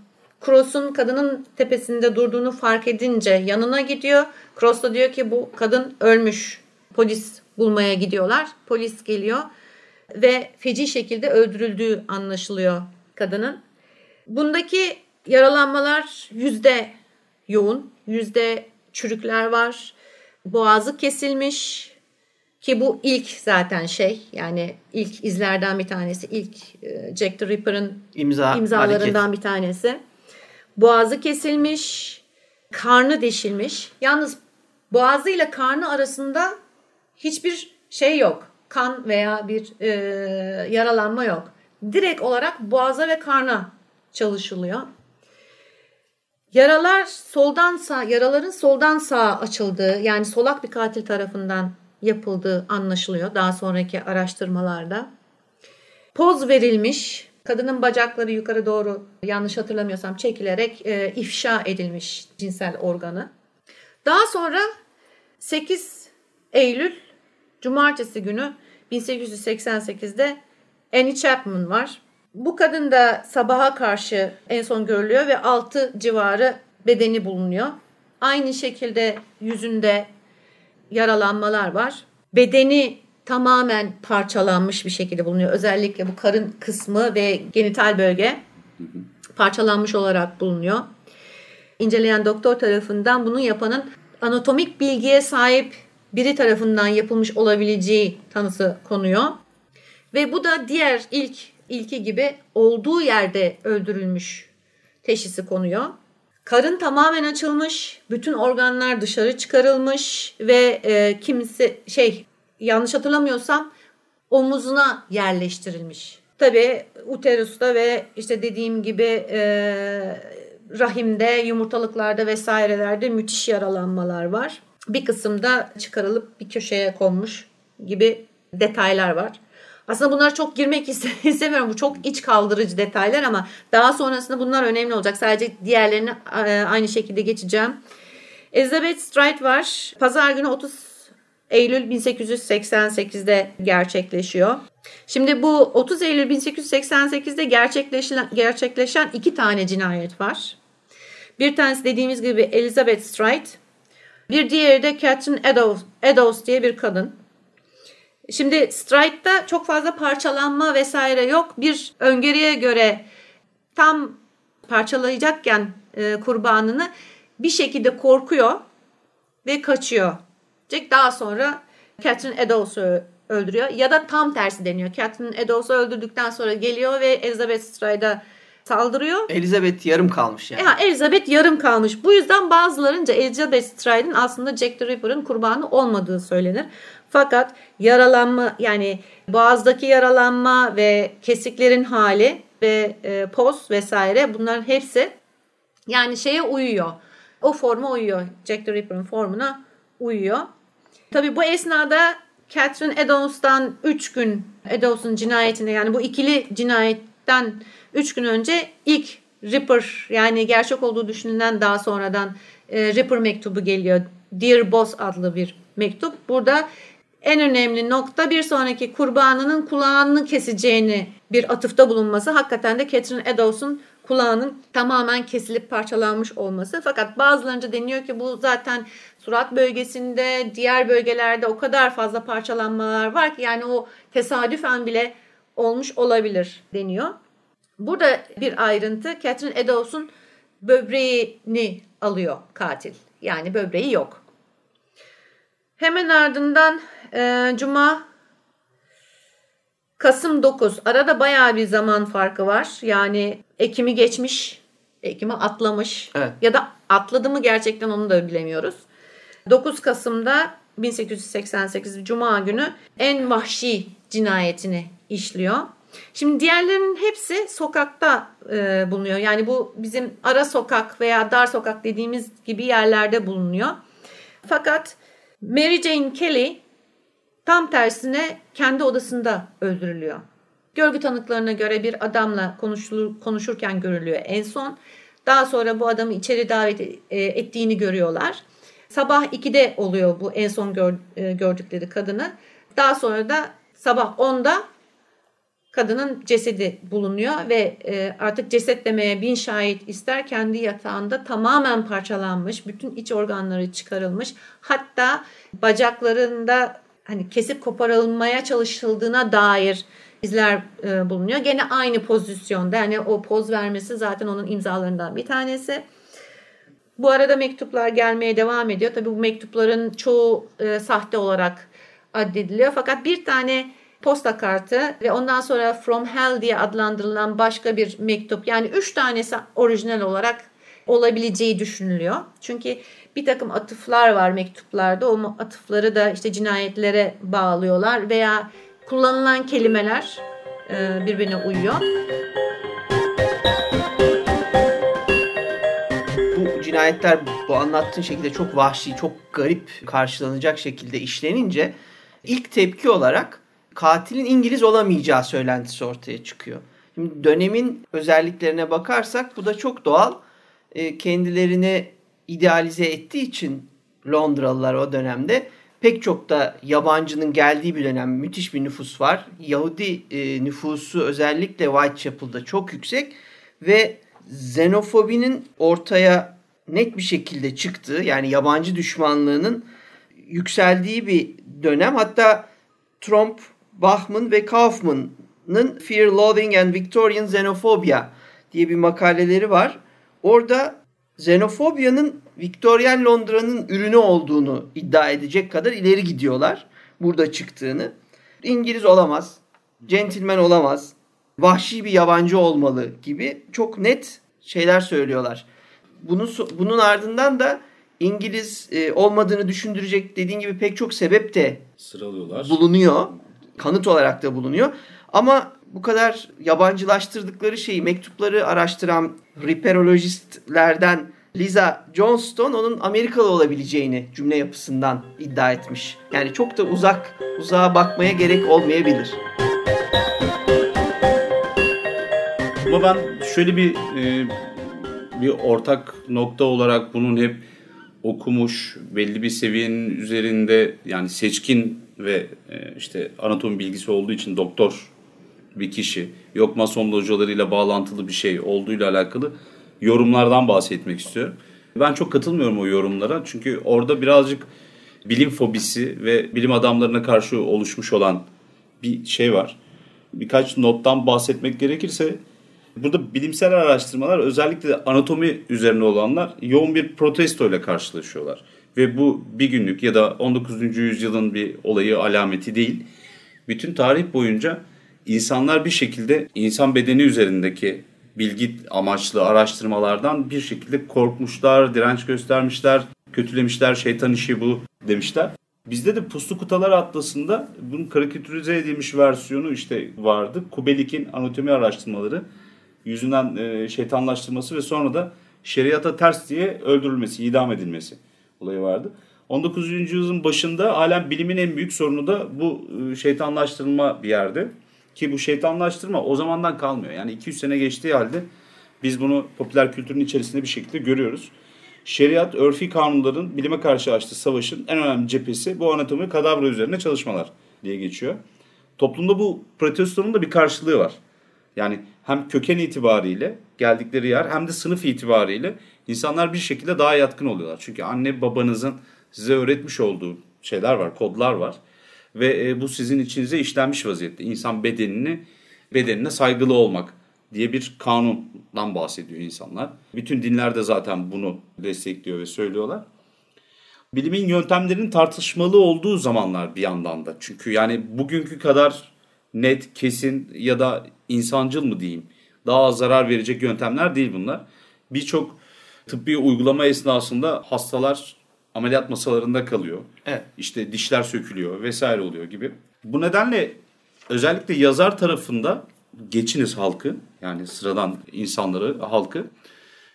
Cross'un kadının tepesinde durduğunu fark edince yanına gidiyor. Cross da diyor ki bu kadın ölmüş. Polis bulmaya gidiyorlar. Polis geliyor ve feci şekilde öldürüldüğü anlaşılıyor kadının. Bundaki yaralanmalar yüzde yoğun, yüzde çürükler var. Boğazı kesilmiş ki bu ilk zaten şey yani ilk izlerden bir tanesi. ilk e, Jack the Ripper'ın İmza, imzalarından hareket. bir tanesi. Boğazı kesilmiş, karnı deşilmiş. Yalnız boğazıyla karnı arasında hiçbir şey yok. Kan veya bir e, yaralanma yok. Direkt olarak boğaza ve karna çalışılıyor. Yaralar soldan sağ, yaraların soldan sağa açıldığı yani solak bir katil tarafından yapıldığı anlaşılıyor daha sonraki araştırmalarda. Poz verilmiş, kadının bacakları yukarı doğru yanlış hatırlamıyorsam çekilerek e, ifşa edilmiş cinsel organı. Daha sonra 8 Eylül Cumartesi günü 1888'de Annie Chapman var. Bu kadın da sabaha karşı en son görülüyor ve 6 civarı bedeni bulunuyor. Aynı şekilde yüzünde yaralanmalar var. Bedeni tamamen parçalanmış bir şekilde bulunuyor. Özellikle bu karın kısmı ve genital bölge parçalanmış olarak bulunuyor. İnceleyen doktor tarafından bunu yapanın anatomik bilgiye sahip biri tarafından yapılmış olabileceği tanısı konuyor. Ve bu da diğer ilk ilki gibi olduğu yerde öldürülmüş teşhisi konuyor. Karın tamamen açılmış, bütün organlar dışarı çıkarılmış ve e, kimisi şey yanlış hatırlamıyorsam omuzuna yerleştirilmiş. Tabii uterusta ve işte dediğim gibi e, rahimde, yumurtalıklarda vesairelerde müthiş yaralanmalar var. Bir kısımda çıkarılıp bir köşeye konmuş gibi detaylar var. Aslında bunlara çok girmek istemiyorum. Bu çok iç kaldırıcı detaylar ama daha sonrasında bunlar önemli olacak. Sadece diğerlerini e, aynı şekilde geçeceğim. Elizabeth Stride var. Pazar günü 30 Eylül 1888'de gerçekleşiyor. Şimdi bu 30 Eylül 1888'de gerçekleşen, gerçekleşen iki tane cinayet var. Bir tanesi dediğimiz gibi Elizabeth Stride, bir diğeri de Catherine Eddowes, Eddowes diye bir kadın. Şimdi Stride'da çok fazla parçalanma vesaire yok. Bir öngörüye göre tam parçalayacakken e, kurbanını bir şekilde korkuyor ve kaçıyor. Daha sonra Catherine Eddowes'u öldürüyor. Ya da tam tersi deniyor. Catherine Eddowes'u öldürdükten sonra geliyor ve Elizabeth Stride'a saldırıyor. Elizabeth yarım kalmış yani. Ya, Elizabeth yarım kalmış. Bu yüzden bazılarınca Elizabeth Stride'in aslında Jack the Ripper'ın kurbanı olmadığı söylenir. Fakat yaralanma yani boğazdaki yaralanma ve kesiklerin hali ve e, poz vesaire bunların hepsi yani şeye uyuyor. O forma uyuyor. Jack the Ripper'ın formuna uyuyor. Tabi bu esnada Catherine Eddowes'tan 3 gün Eddowes'un cinayetine yani bu ikili cinayetten 3 gün önce ilk Ripper yani gerçek olduğu düşünülen daha sonradan e, Ripper mektubu geliyor. Dear Boss adlı bir mektup. Burada en önemli nokta bir sonraki kurbanının kulağını keseceğini bir atıfta bulunması. Hakikaten de Catherine Eddowes'un kulağının tamamen kesilip parçalanmış olması. Fakat bazılarınca deniyor ki bu zaten surat bölgesinde, diğer bölgelerde o kadar fazla parçalanmalar var ki yani o tesadüfen bile olmuş olabilir deniyor. Burada bir ayrıntı Catherine Eddowes'un böbreğini alıyor katil. Yani böbreği yok. Hemen ardından e, Cuma Kasım 9. Arada bayağı bir zaman farkı var. Yani Ekim'i geçmiş, Ekim'i atlamış evet. ya da atladı mı gerçekten onu da bilemiyoruz. 9 Kasım'da 1888 Cuma günü en vahşi cinayetini işliyor. Şimdi diğerlerinin hepsi sokakta e, bulunuyor. Yani bu bizim ara sokak veya dar sokak dediğimiz gibi yerlerde bulunuyor. Fakat Mary Jane Kelly tam tersine kendi odasında öldürülüyor. Görgü tanıklarına göre bir adamla konuşulur, konuşurken görülüyor en son. Daha sonra bu adamı içeri davet e, ettiğini görüyorlar. Sabah 2'de oluyor bu en son e, gördükleri kadını. Daha sonra da sabah 10'da kadının cesedi bulunuyor ve e, artık cesetlemeye bin şahit ister kendi yatağında tamamen parçalanmış, bütün iç organları çıkarılmış. Hatta bacaklarında hani kesip koparılmaya çalışıldığına dair izler e, bulunuyor. Gene aynı pozisyonda yani o poz vermesi zaten onun imzalarından bir tanesi. Bu arada mektuplar gelmeye devam ediyor. Tabii bu mektupların çoğu e, sahte olarak addediliyor. Fakat bir tane posta kartı ve ondan sonra From Hell diye adlandırılan başka bir mektup yani üç tanesi orijinal olarak olabileceği düşünülüyor. Çünkü bir takım atıflar var mektuplarda. O atıfları da işte cinayetlere bağlıyorlar veya kullanılan kelimeler e, birbirine uyuyor. Bu cinayetler bu anlattığın şekilde çok vahşi, çok garip karşılanacak şekilde işlenince ilk tepki olarak katilin İngiliz olamayacağı söylentisi ortaya çıkıyor. Şimdi dönemin özelliklerine bakarsak bu da çok doğal. E, kendilerini idealize ettiği için Londralılar o dönemde pek çok da yabancının geldiği bir dönem müthiş bir nüfus var. Yahudi e, nüfusu özellikle Whitechapel'da çok yüksek ve xenofobinin ortaya net bir şekilde çıktığı yani yabancı düşmanlığının yükseldiği bir dönem. Hatta Trump, Bachman ve Kaufman'ın Fear, Loathing and Victorian Xenophobia diye bir makaleleri var. Orada xenofobyanın Victorian Londra'nın ürünü olduğunu iddia edecek kadar ileri gidiyorlar. Burada çıktığını. İngiliz olamaz, centilmen olamaz, vahşi bir yabancı olmalı gibi çok net şeyler söylüyorlar. Bunun, bunun ardından da İngiliz e, olmadığını düşündürecek dediğin gibi pek çok sebep de sıralıyorlar. Bulunuyor. Kanıt olarak da bulunuyor. Ama bu kadar yabancılaştırdıkları şeyi mektupları araştıran riperolojistlerden Liza Johnston onun Amerikalı olabileceğini cümle yapısından iddia etmiş. Yani çok da uzak, uzağa bakmaya gerek olmayabilir. Ama ben şöyle bir e, bir ortak nokta olarak bunun hep okumuş, belli bir seviyenin üzerinde yani seçkin ve e, işte anatomi bilgisi olduğu için doktor bir kişi, yok mason localarıyla bağlantılı bir şey olduğuyla alakalı yorumlardan bahsetmek istiyorum. Ben çok katılmıyorum o yorumlara çünkü orada birazcık bilim fobisi ve bilim adamlarına karşı oluşmuş olan bir şey var. Birkaç nottan bahsetmek gerekirse burada bilimsel araştırmalar özellikle anatomi üzerine olanlar yoğun bir protesto ile karşılaşıyorlar. Ve bu bir günlük ya da 19. yüzyılın bir olayı alameti değil. Bütün tarih boyunca insanlar bir şekilde insan bedeni üzerindeki bilgi amaçlı araştırmalardan bir şekilde korkmuşlar, direnç göstermişler, kötülemişler, şeytan işi bu demişler. Bizde de Puslu Kutalar Atlası'nda bunun karikatürize edilmiş versiyonu işte vardı. Kubelik'in anatomi araştırmaları yüzünden e, şeytanlaştırması ve sonra da şeriata ters diye öldürülmesi, idam edilmesi olayı vardı. 19. yüzyılın başında alem bilimin en büyük sorunu da bu e, şeytanlaştırma bir yerde. Ki bu şeytanlaştırma o zamandan kalmıyor. Yani 200 sene geçtiği halde biz bunu popüler kültürün içerisinde bir şekilde görüyoruz. Şeriat, örfi kanunların bilime karşı açtığı savaşın en önemli cephesi bu anatomi kadavra üzerine çalışmalar diye geçiyor. Toplumda bu protestonun da bir karşılığı var. Yani hem köken itibariyle geldikleri yer hem de sınıf itibariyle insanlar bir şekilde daha yatkın oluyorlar. Çünkü anne babanızın size öğretmiş olduğu şeyler var, kodlar var. Ve e, bu sizin içinize işlenmiş vaziyette. İnsan bedenini bedenine saygılı olmak diye bir kanundan bahsediyor insanlar. Bütün dinler de zaten bunu destekliyor ve söylüyorlar. Bilimin yöntemlerinin tartışmalı olduğu zamanlar bir yandan da. Çünkü yani bugünkü kadar net, kesin ya da insancıl mı diyeyim daha az zarar verecek yöntemler değil bunlar. Birçok tıbbi uygulama esnasında hastalar ameliyat masalarında kalıyor. Evet. İşte dişler sökülüyor vesaire oluyor gibi. Bu nedenle özellikle yazar tarafında geçiniz halkı yani sıradan insanları halkı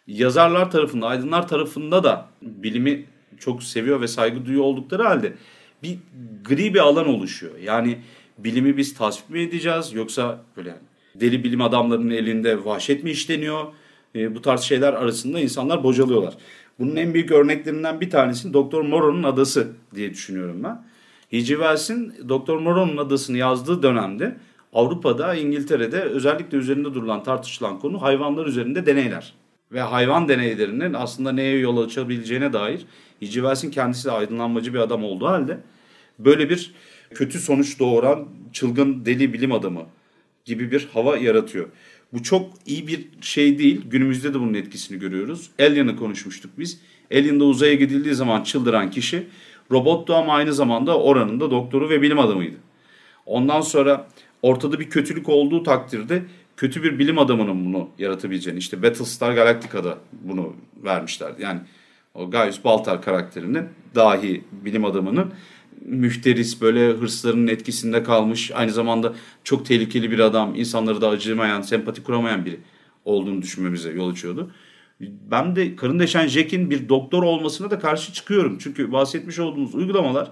yazarlar tarafında aydınlar tarafında da bilimi çok seviyor ve saygı duyuyor oldukları halde bir gri bir alan oluşuyor. Yani bilimi biz tasvip mi edeceğiz yoksa böyle deli bilim adamlarının elinde vahşet mi işleniyor? E, bu tarz şeyler arasında insanlar bocalıyorlar. Bunun en büyük örneklerinden bir tanesi Doktor Moreau'nun adası diye düşünüyorum ben. H.G. Wells'in Doktor Moreau'nun adasını yazdığı dönemde Avrupa'da, İngiltere'de özellikle üzerinde durulan tartışılan konu hayvanlar üzerinde deneyler. Ve hayvan deneylerinin aslında neye yol açabileceğine dair H.G. Wells'in kendisi de aydınlanmacı bir adam olduğu halde böyle bir kötü sonuç doğuran çılgın deli bilim adamı gibi bir hava yaratıyor. Bu çok iyi bir şey değil. Günümüzde de bunun etkisini görüyoruz. Alien'ı konuşmuştuk biz. Alien'da uzaya gidildiği zaman çıldıran kişi robottu ama aynı zamanda oranın da doktoru ve bilim adamıydı. Ondan sonra ortada bir kötülük olduğu takdirde kötü bir bilim adamının bunu yaratabileceğini işte Battlestar Galactica'da bunu vermişler. Yani o Gaius Baltar karakterinin dahi bilim adamının müfteris böyle hırslarının etkisinde kalmış aynı zamanda çok tehlikeli bir adam insanları da acımayan sempati kuramayan biri olduğunu düşünmemize yol açıyordu. Ben de karın deşen Jack'in bir doktor olmasına da karşı çıkıyorum. Çünkü bahsetmiş olduğumuz uygulamalar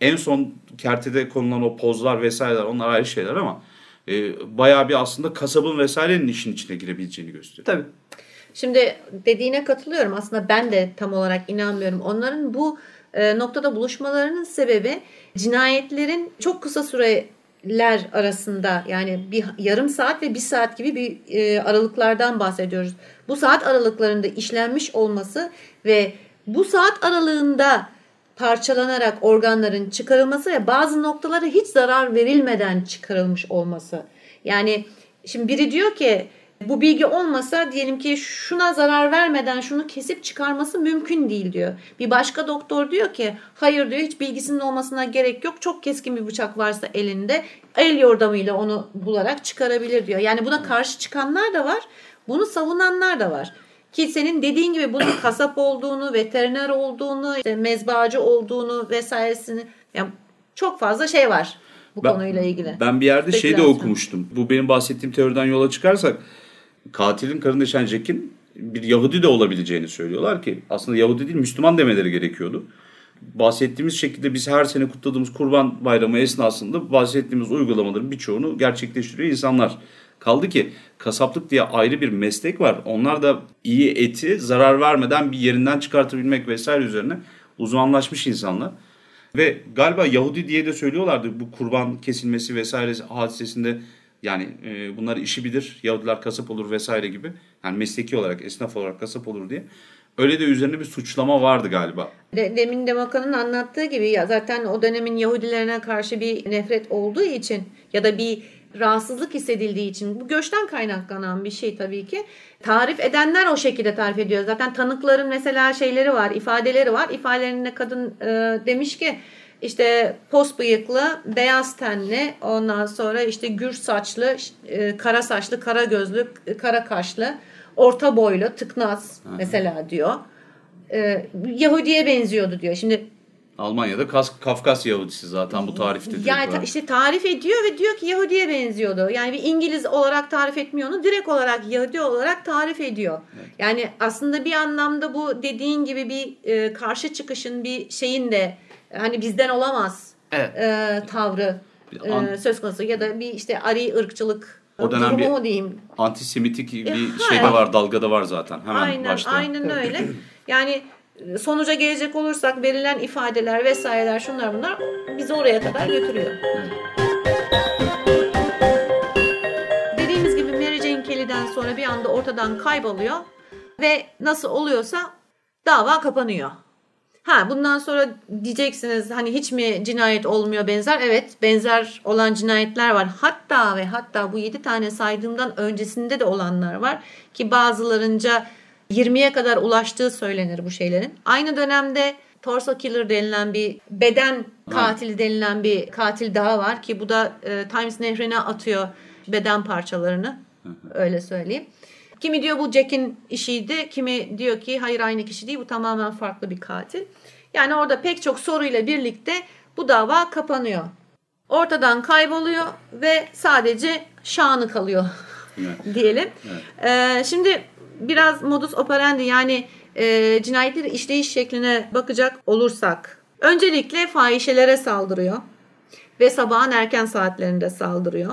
en son kertede konulan o pozlar vesaireler onlar ayrı şeyler ama e, bayağı bir aslında kasabın vesairenin işin içine girebileceğini gösteriyor. Tabii. Şimdi dediğine katılıyorum. Aslında ben de tam olarak inanmıyorum. Onların bu noktada buluşmalarının sebebi cinayetlerin çok kısa süreler arasında yani bir yarım saat ve bir saat gibi bir e, aralıklardan bahsediyoruz. Bu saat aralıklarında işlenmiş olması ve bu saat aralığında parçalanarak organların çıkarılması ve bazı noktalara hiç zarar verilmeden çıkarılmış olması. Yani şimdi biri diyor ki bu bilgi olmasa diyelim ki şuna zarar vermeden şunu kesip çıkarması mümkün değil diyor. Bir başka doktor diyor ki hayır diyor hiç bilgisinin olmasına gerek yok. Çok keskin bir bıçak varsa elinde el yordamıyla onu bularak çıkarabilir diyor. Yani buna karşı çıkanlar da var. Bunu savunanlar da var. Ki senin dediğin gibi bunun kasap olduğunu, veteriner olduğunu, işte mezbacı olduğunu vesairesini yani çok fazla şey var bu Ben- konuyla ilgili. Ben bir yerde şey de okumuştum. Bu benim bahsettiğim teoriden yola çıkarsak katilin karın deşen Jack'in bir Yahudi de olabileceğini söylüyorlar ki aslında Yahudi değil Müslüman demeleri gerekiyordu. Bahsettiğimiz şekilde biz her sene kutladığımız Kurban Bayramı esnasında bahsettiğimiz uygulamaların birçoğunu gerçekleştiriyor insanlar Kaldı ki kasaplık diye ayrı bir meslek var. Onlar da iyi eti zarar vermeden bir yerinden çıkartabilmek vesaire üzerine uzmanlaşmış insanlar. Ve galiba Yahudi diye de söylüyorlardı bu kurban kesilmesi vesaire hadisesinde yani e, bunlar işi bilir. Yahudiler kasap olur vesaire gibi. Yani mesleki olarak, esnaf olarak kasap olur diye. Öyle de üzerine bir suçlama vardı galiba. De, demin Demokan'ın anlattığı gibi ya zaten o dönemin Yahudilerine karşı bir nefret olduğu için ya da bir rahatsızlık hissedildiği için bu göçten kaynaklanan bir şey tabii ki. Tarif edenler o şekilde tarif ediyor. Zaten tanıkların mesela şeyleri var, ifadeleri var. İfadelerinde kadın e, demiş ki işte pos bıyıklı, beyaz tenli, ondan sonra işte gür saçlı, e, kara saçlı, kara gözlü, kara kaşlı, orta boylu, tıknaz mesela diyor. E, Yahudi'ye benziyordu diyor. Şimdi Almanya'da Kas Kafkas Yahudisi zaten bu tarifte. yani ta- işte tarif ediyor ve diyor ki Yahudi'ye benziyordu. Yani bir İngiliz olarak tarif etmiyor onu. Direkt olarak Yahudi olarak tarif ediyor. Yani aslında bir anlamda bu dediğin gibi bir e, karşı çıkışın bir şeyin de hani bizden olamaz Evet. e, tavrı an- e, söz konusu ya da bir işte ari ırkçılık O dönem bir- mu diyeyim. Antisemitik bir Ha, şey de var, dalgada var zaten hemen Aynen, başta. aynen öyle. Yani e, sonuca gelecek olursak verilen ifadeler vesaireler şunlar bunlar bizi oraya kadar götürüyor. Dediğimiz gibi Mary Jane Kelly'den sonra bir anda ortadan kayboluyor ve nasıl oluyorsa dava kapanıyor. Ha bundan sonra diyeceksiniz hani hiç mi cinayet olmuyor benzer? Evet benzer olan cinayetler var. Hatta ve hatta bu 7 tane saydığımdan öncesinde de olanlar var. Ki bazılarınca 20'ye kadar ulaştığı söylenir bu şeylerin. Aynı dönemde Torso Killer denilen bir beden katili denilen bir katil daha var ki bu da e, Times Nehri'ne atıyor beden parçalarını. Öyle söyleyeyim. Kimi diyor bu Jack'in işiydi, kimi diyor ki hayır aynı kişi değil bu tamamen farklı bir katil. Yani orada pek çok soruyla birlikte bu dava kapanıyor. Ortadan kayboluyor ve sadece şanı kalıyor Evet. diyelim. Ee, şimdi biraz modus operandi yani e, cinayetleri işleyiş şekline bakacak olursak. Öncelikle fahişelere saldırıyor ve sabahın erken saatlerinde saldırıyor.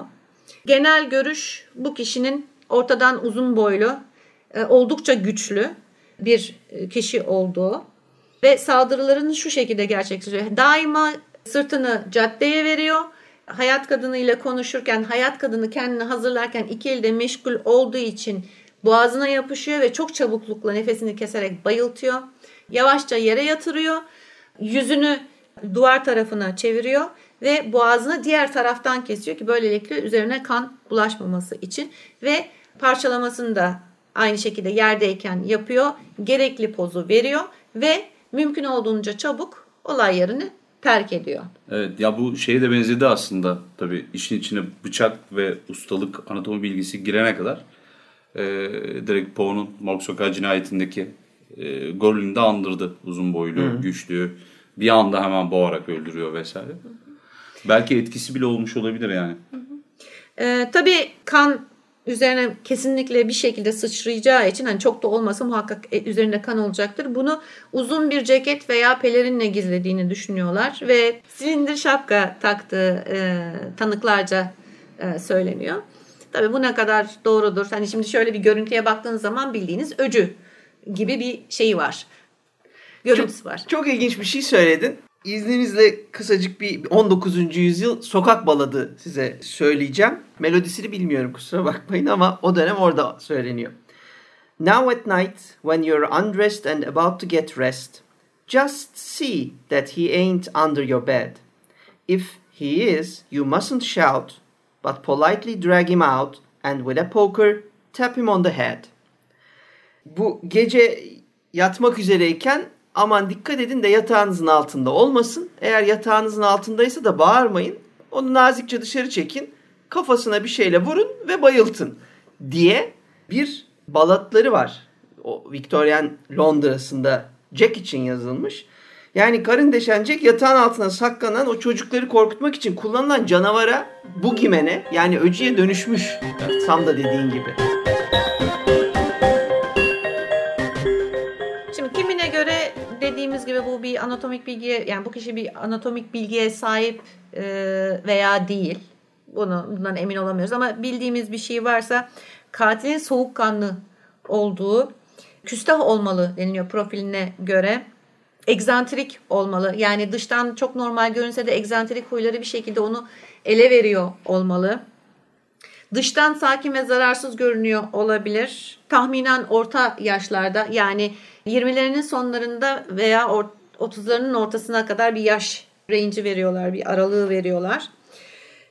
Genel görüş bu kişinin ortadan uzun boylu, e, oldukça güçlü bir e, kişi olduğu ve saldırılarını şu şekilde gerçekleştiriyor. Daima sırtını caddeye veriyor. Hayat kadınıyla konuşurken, hayat kadını kendini hazırlarken iki elde meşgul olduğu için boğazına yapışıyor ve çok çabuklukla nefesini keserek bayıltıyor. Yavaşça yere yatırıyor. Yüzünü duvar tarafına çeviriyor ve boğazını diğer taraftan kesiyor ki böylelikle üzerine kan bulaşmaması için ve parçalamasını da aynı şekilde yerdeyken yapıyor. Gerekli pozu veriyor ve mümkün olduğunca çabuk olay yerini terk ediyor. Evet ya bu şeye de benzedi aslında tabii işin içine bıçak ve ustalık anatomi bilgisi girene kadar e, direkt Poe'nun Morg Sokağı cinayetindeki e, Gorlin'i de andırdı. Uzun boylu, güçlü. Bir anda hemen boğarak öldürüyor vesaire. Belki etkisi bile olmuş olabilir yani. Ee, tabii kan üzerine kesinlikle bir şekilde sıçrayacağı için hani çok da olmasa muhakkak e, üzerinde kan olacaktır. Bunu uzun bir ceket veya pelerinle gizlediğini düşünüyorlar ve silindir şapka taktığı e, tanıklarca e, söyleniyor. Tabii bu ne kadar doğrudur? Hani şimdi şöyle bir görüntüye baktığınız zaman bildiğiniz öcü gibi bir şey var. Görüntüsü var. Çok ilginç bir şey söyledin. İzninizle kısacık bir 19. yüzyıl sokak baladı size söyleyeceğim. Melodisini bilmiyorum kusura bakmayın ama o dönem orada söyleniyor. Now at night when you're undressed and about to get rest, just see that he ain't under your bed. If he is, you mustn't shout, but politely drag him out and with a poker tap him on the head. Bu gece yatmak üzereyken aman dikkat edin de yatağınızın altında olmasın. Eğer yatağınızın altındaysa da bağırmayın. Onu nazikçe dışarı çekin. Kafasına bir şeyle vurun ve bayıltın diye bir balatları var. O Victorian Londra'sında Jack için yazılmış. Yani karın deşen Jack yatağın altına saklanan o çocukları korkutmak için kullanılan canavara Boogeyman'e yani öcüye dönüşmüş. Tam da dediğin gibi. Dediğimiz gibi bu bir anatomik bilgiye yani bu kişi bir anatomik bilgiye sahip e, veya değil. Bunu, bundan emin olamıyoruz ama bildiğimiz bir şey varsa katilin soğukkanlı olduğu, küstah olmalı deniliyor profiline göre. Egzantrik olmalı. Yani dıştan çok normal görünse de egzantrik huyları bir şekilde onu ele veriyor olmalı. Dıştan sakin ve zararsız görünüyor olabilir. Tahminen orta yaşlarda yani 20'lerinin sonlarında veya 30'larının ortasına kadar bir yaş range'i veriyorlar, bir aralığı veriyorlar.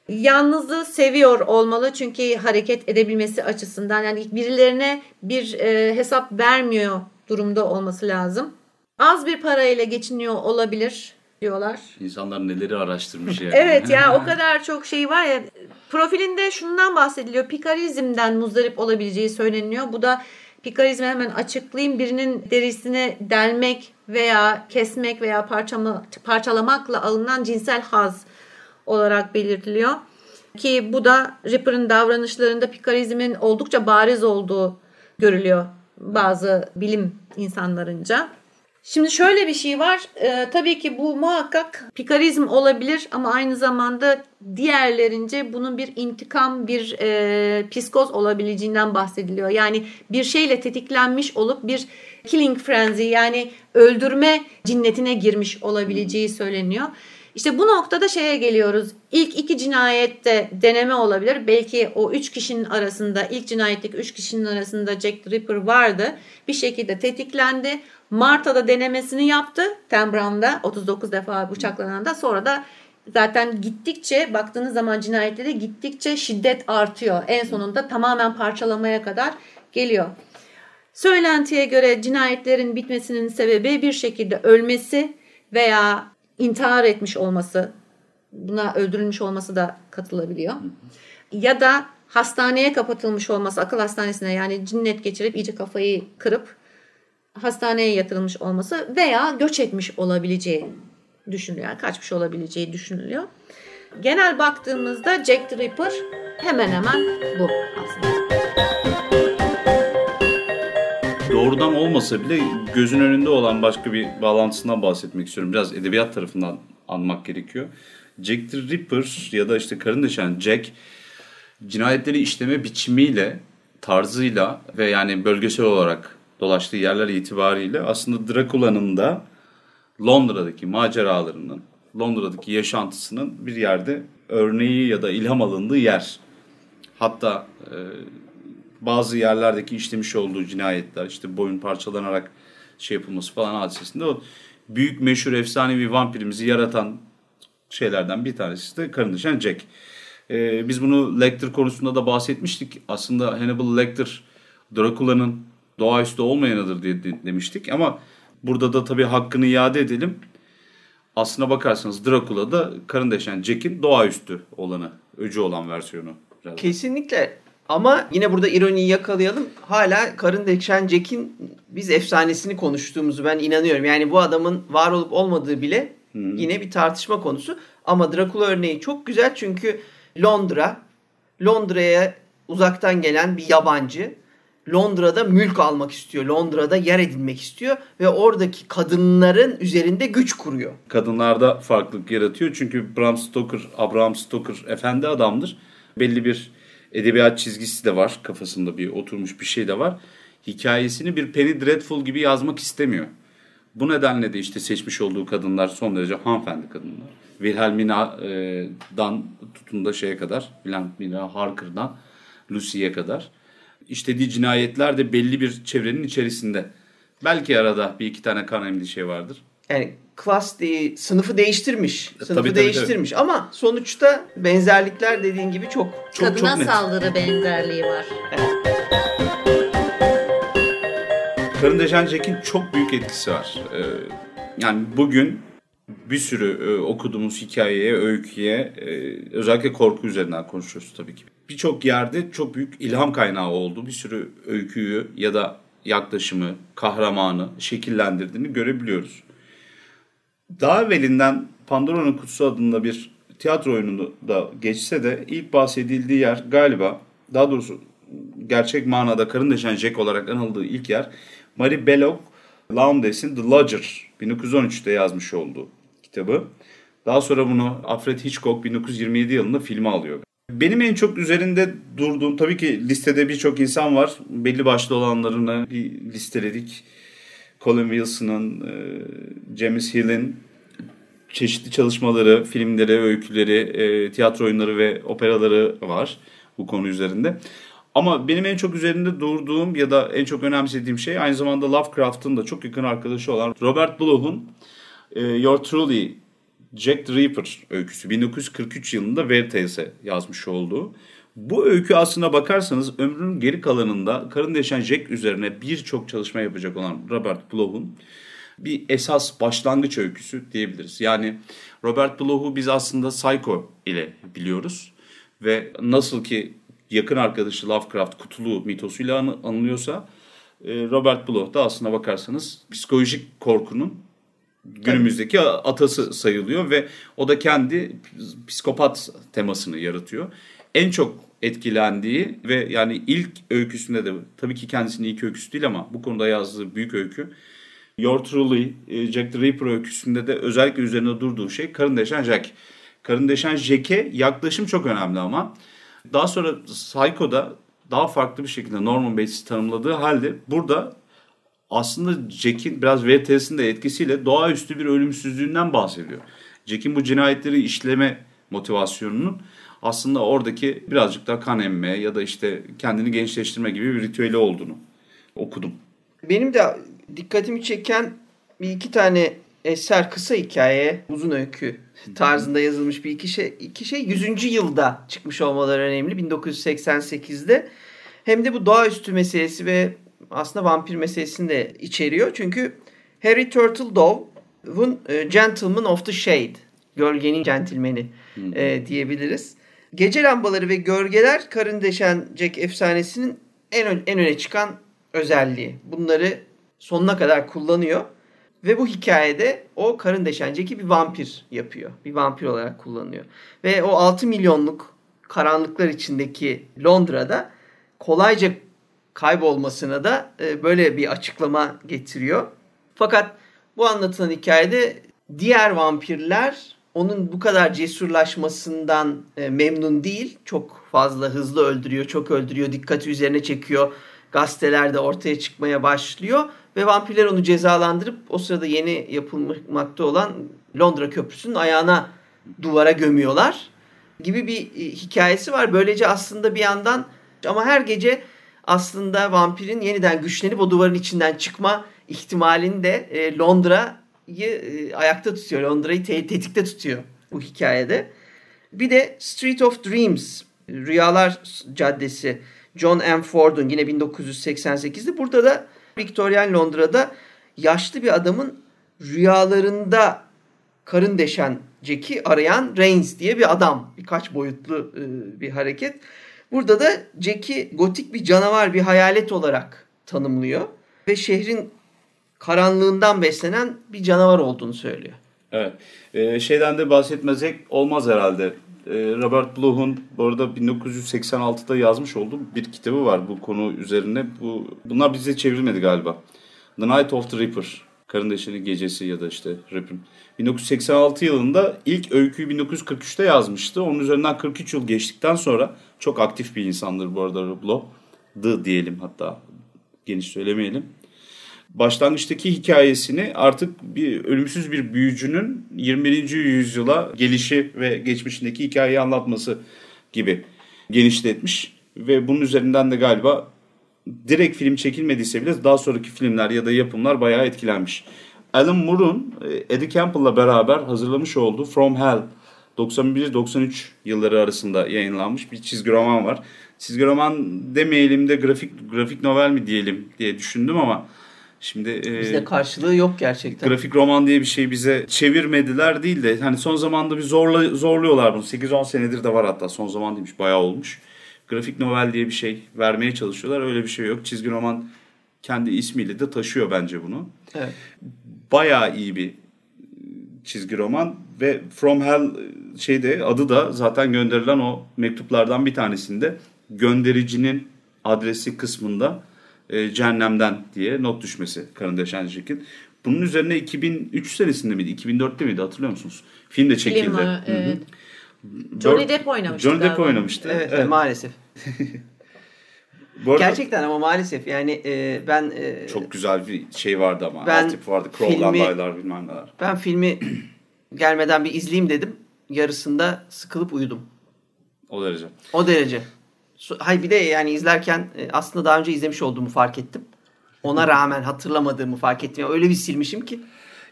Yalnızlığı seviyor olmalı çünkü hareket edebilmesi açısından yani birilerine bir e, hesap vermiyor durumda olması lazım. Az bir parayla geçiniyor olabilir diyorlar. İnsanlar neleri araştırmış yani. evet ya o kadar çok şey var ya. Profilinde şundan bahsediliyor. Pikarizmden muzdarip olabileceği söyleniyor. Bu da pikarizmi hemen açıklayayım. Birinin derisini delmek veya kesmek veya parçama, parçalamakla alınan cinsel haz olarak belirtiliyor. Ki bu da Ripper'ın davranışlarında pikarizmin oldukça bariz olduğu görülüyor bazı bilim insanlarınca. Şimdi şöyle bir şey var. Ee, tabii ki bu muhakkak pikarizm olabilir ama aynı zamanda diğerlerince bunun bir intikam, bir e, psikoz olabileceğinden bahsediliyor. Yani bir şeyle tetiklenmiş olup bir killing frenzy yani öldürme cinnetine girmiş olabileceği söyleniyor. İşte bu noktada şeye geliyoruz. İlk iki cinayette deneme olabilir. Belki o üç kişinin arasında, ilk cinayetteki üç kişinin arasında Jack the Ripper vardı. Bir şekilde tetiklendi. Marta'da denemesini yaptı. Tam Brown'da 39 defa bıçaklananda. Sonra da zaten gittikçe baktığınız zaman cinayetlere gittikçe şiddet artıyor. En sonunda tamamen parçalamaya kadar geliyor. Söylentiye göre cinayetlerin bitmesinin sebebi bir şekilde ölmesi veya intihar etmiş olması, buna öldürülmüş olması da katılabiliyor. Ya da hastaneye kapatılmış olması, akıl hastanesine yani cinnet geçirip iyice kafayı kırıp hastaneye yatırılmış olması veya göç etmiş olabileceği düşünülüyor. Yani kaçmış olabileceği düşünülüyor. Genel baktığımızda Jack the Ripper hemen hemen bu aslında. Doğrudan olmasa bile gözün önünde olan başka bir bağlantısından bahsetmek istiyorum. Biraz edebiyat tarafından anmak gerekiyor. Jack the Ripper ya da işte karın deşen Jack cinayetleri işleme biçimiyle, tarzıyla ve yani bölgesel olarak dolaştığı yerler itibariyle aslında Drakula'nın da Londra'daki maceralarının, Londra'daki yaşantısının bir yerde örneği ya da ilham alındığı yer. Hatta e, bazı yerlerdeki işlemiş olduğu cinayetler, işte boyun parçalanarak şey yapılması falan hadisesinde o büyük meşhur efsanevi vampirimizi yaratan şeylerden bir tanesi de karın düşen Jack. Ee, biz bunu Lecter konusunda da bahsetmiştik. Aslında Hannibal Lecter Drakula'nın doğaüstü olmayanıdır diye demiştik ama burada da tabii hakkını iade edelim. Aslına bakarsanız Dracula da karın deşen Jack'in doğaüstü olanı, öcü olan versiyonu. Biraz Kesinlikle ama yine burada ironiyi yakalayalım. Hala karın deşen Jack'in biz efsanesini konuştuğumuzu ben inanıyorum. Yani bu adamın var olup olmadığı bile hmm. yine bir tartışma konusu. Ama Dracula örneği çok güzel çünkü Londra, Londra'ya uzaktan gelen bir yabancı Londra'da mülk almak istiyor. Londra'da yer edinmek istiyor ve oradaki kadınların üzerinde güç kuruyor. Kadınlarda farklılık yaratıyor. Çünkü Bram Stoker, Abraham Stoker efendi adamdır. Belli bir edebiyat çizgisi de var. Kafasında bir oturmuş bir şey de var. Hikayesini bir Penny Dreadful gibi yazmak istemiyor. Bu nedenle de işte seçmiş olduğu kadınlar son derece hanımefendi kadınlar. Wilhelmina'dan tutun da şeye kadar, Wilhelmina Harker'dan Lucy'ye kadar işlediği cinayetler de belli bir çevrenin içerisinde. Belki arada bir iki tane kan emdiği şey vardır. Yani klas değil, sınıfı değiştirmiş. E, sınıfı tabii, tabii, değiştirmiş tabii. ama sonuçta benzerlikler dediğin gibi çok çok Kadına çok net. saldırı benzerliği var. Evet. Karın Deşen Jack'in çok büyük etkisi var. Ee, yani bugün bir sürü e, okuduğumuz hikayeye, öyküye, e, özellikle korku üzerinden konuşuyoruz tabii ki birçok yerde çok büyük ilham kaynağı oldu. Bir sürü öyküyü ya da yaklaşımı, kahramanı şekillendirdiğini görebiliyoruz. Daha evvelinden Pandora'nın Kutusu adında bir tiyatro oyununu da geçse de ilk bahsedildiği yer galiba daha doğrusu gerçek manada karın deşen Jack olarak anıldığı ilk yer Marie Belloc Lowndes The Lodger 1913'te yazmış olduğu kitabı. Daha sonra bunu Alfred Hitchcock 1927 yılında filme alıyor. Benim en çok üzerinde durduğum tabii ki listede birçok insan var. Belli başlı olanlarını listeledik. Colin Wilson'ın, e, James Hill'in çeşitli çalışmaları, filmleri, öyküleri, e, tiyatro oyunları ve operaları var bu konu üzerinde. Ama benim en çok üzerinde durduğum ya da en çok önemsediğim şey aynı zamanda Lovecraft'ın da çok yakın arkadaşı olan Robert Bloch'un e, Your Truly Jack the Ripper öyküsü 1943 yılında Veritas'e yazmış olduğu. Bu öykü aslına bakarsanız ömrünün geri kalanında karın deşen Jack üzerine birçok çalışma yapacak olan Robert Bloch'un bir esas başlangıç öyküsü diyebiliriz. Yani Robert Bloch'u biz aslında Psycho ile biliyoruz ve nasıl ki yakın arkadaşı Lovecraft kutulu mitosuyla anılıyorsa e, Robert Bloch da aslına bakarsanız psikolojik korkunun günümüzdeki atası sayılıyor ve o da kendi psikopat temasını yaratıyor. En çok etkilendiği ve yani ilk öyküsünde de tabii ki kendisinin ilk öyküsü değil ama bu konuda yazdığı büyük öykü Your Truly e, Jack the Ripper öyküsünde de özellikle üzerine durduğu şey karın deşen Jack. Karın deşen Jack'e yaklaşım çok önemli ama daha sonra Psycho'da daha farklı bir şekilde Norman Bates'i tanımladığı halde burada aslında Jack'in biraz VTS'in de etkisiyle doğaüstü bir ölümsüzlüğünden bahsediyor. Jack'in bu cinayetleri işleme motivasyonunun aslında oradaki birazcık daha kan emme ya da işte kendini gençleştirme gibi bir ritüeli olduğunu okudum. Benim de dikkatimi çeken bir iki tane eser kısa hikaye, uzun öykü tarzında yazılmış bir iki şey. iki şey 100. yılda çıkmış olmaları önemli. 1988'de. Hem de bu doğaüstü meselesi ve aslında vampir meselesini de içeriyor. Çünkü Harry Turtledove'un e, Gentleman of the Shade, gölgenin centilmeni e, diyebiliriz. Gece lambaları ve gölgeler karın deşen Jack efsanesinin en, en öne çıkan özelliği. Bunları sonuna kadar kullanıyor. Ve bu hikayede o karın deşen Jack'i bir vampir yapıyor. Bir vampir olarak kullanıyor. Ve o 6 milyonluk karanlıklar içindeki Londra'da kolayca kaybolmasına da e, böyle bir açıklama getiriyor. Fakat bu anlatılan hikayede diğer vampirler onun bu kadar cesurlaşmasından e, memnun değil. Çok fazla hızlı öldürüyor, çok öldürüyor, dikkati üzerine çekiyor. Gazetelerde ortaya çıkmaya başlıyor ve vampirler onu cezalandırıp o sırada yeni yapılmakta olan Londra Köprüsü'nün ayağına duvara gömüyorlar gibi bir e, hikayesi var. Böylece aslında bir yandan ama her gece aslında vampirin yeniden güçlenip o duvarın içinden çıkma ihtimalini de e, Londra'yı e, ayakta tutuyor. Londra'yı te- tetikte tutuyor bu hikayede. Bir de Street of Dreams, Rüyalar Caddesi, John M. Ford'un yine 1988'de. Burada da Victorian Londra'da yaşlı bir adamın rüyalarında karın deşen Jack'i arayan Reigns diye bir adam. Birkaç boyutlu e, bir hareket. Burada da Jack'i gotik bir canavar, bir hayalet olarak tanımlıyor. Ve şehrin karanlığından beslenen bir canavar olduğunu söylüyor. Evet. Ee, şeyden de bahsetmezek olmaz herhalde. Ee, Robert Bloch'un bu arada 1986'da yazmış olduğu bir kitabı var bu konu üzerine. Bu Bunlar bize çevrilmedi galiba. The Night of the Ripper. Karın Gecesi ya da işte Ripper'ın. 1986 yılında ilk öyküyü 1943'te yazmıştı. Onun üzerinden 43 yıl geçtikten sonra çok aktif bir insandır bu arada Rublo. The diyelim hatta geniş söylemeyelim. Başlangıçtaki hikayesini artık bir ölümsüz bir büyücünün 21. yüzyıla gelişi ve geçmişindeki hikayeyi anlatması gibi genişletmiş. Ve bunun üzerinden de galiba direkt film çekilmediyse bile daha sonraki filmler ya da yapımlar bayağı etkilenmiş. Alan Moore'un e, Eddie Campbell'la beraber hazırlamış olduğu From Hell 91-93 yılları arasında yayınlanmış bir çizgi roman var. Çizgi roman demeyelim de grafik grafik novel mi diyelim diye düşündüm ama şimdi e, bizde karşılığı yok gerçekten. Grafik roman diye bir şey bize çevirmediler değil de hani son zamanda bir zorla, zorluyorlar bunu. 8-10 senedir de var hatta son zaman demiş bayağı olmuş. Grafik novel diye bir şey vermeye çalışıyorlar. Öyle bir şey yok. Çizgi roman kendi ismiyle de taşıyor bence bunu. Evet. Bayağı iyi bir çizgi roman ve From Hell şeyde adı da zaten gönderilen o mektuplardan bir tanesinde göndericinin adresi kısmında e, cehennemden diye not düşmesi Karın Deşen Jack'in. Bunun üzerine 2003 senesinde miydi? 2004'te miydi hatırlıyor musunuz? Film de çekildi. Film evet. Johnny Depp oynamıştı Johnny Depp oynamıştı. Evet, evet. maalesef. Bu arada Gerçekten ama maalesef yani e, ben e, çok güzel bir şey vardı ama. Ben Altyapı vardı. Dayılar bilmem neler. ben filmi gelmeden bir izleyeyim dedim. Yarısında sıkılıp uyudum. O derece. O derece. Hay bir de yani izlerken e, aslında daha önce izlemiş olduğumu fark ettim. Ona rağmen hatırlamadığımı fark ettim. Yani öyle bir silmişim ki.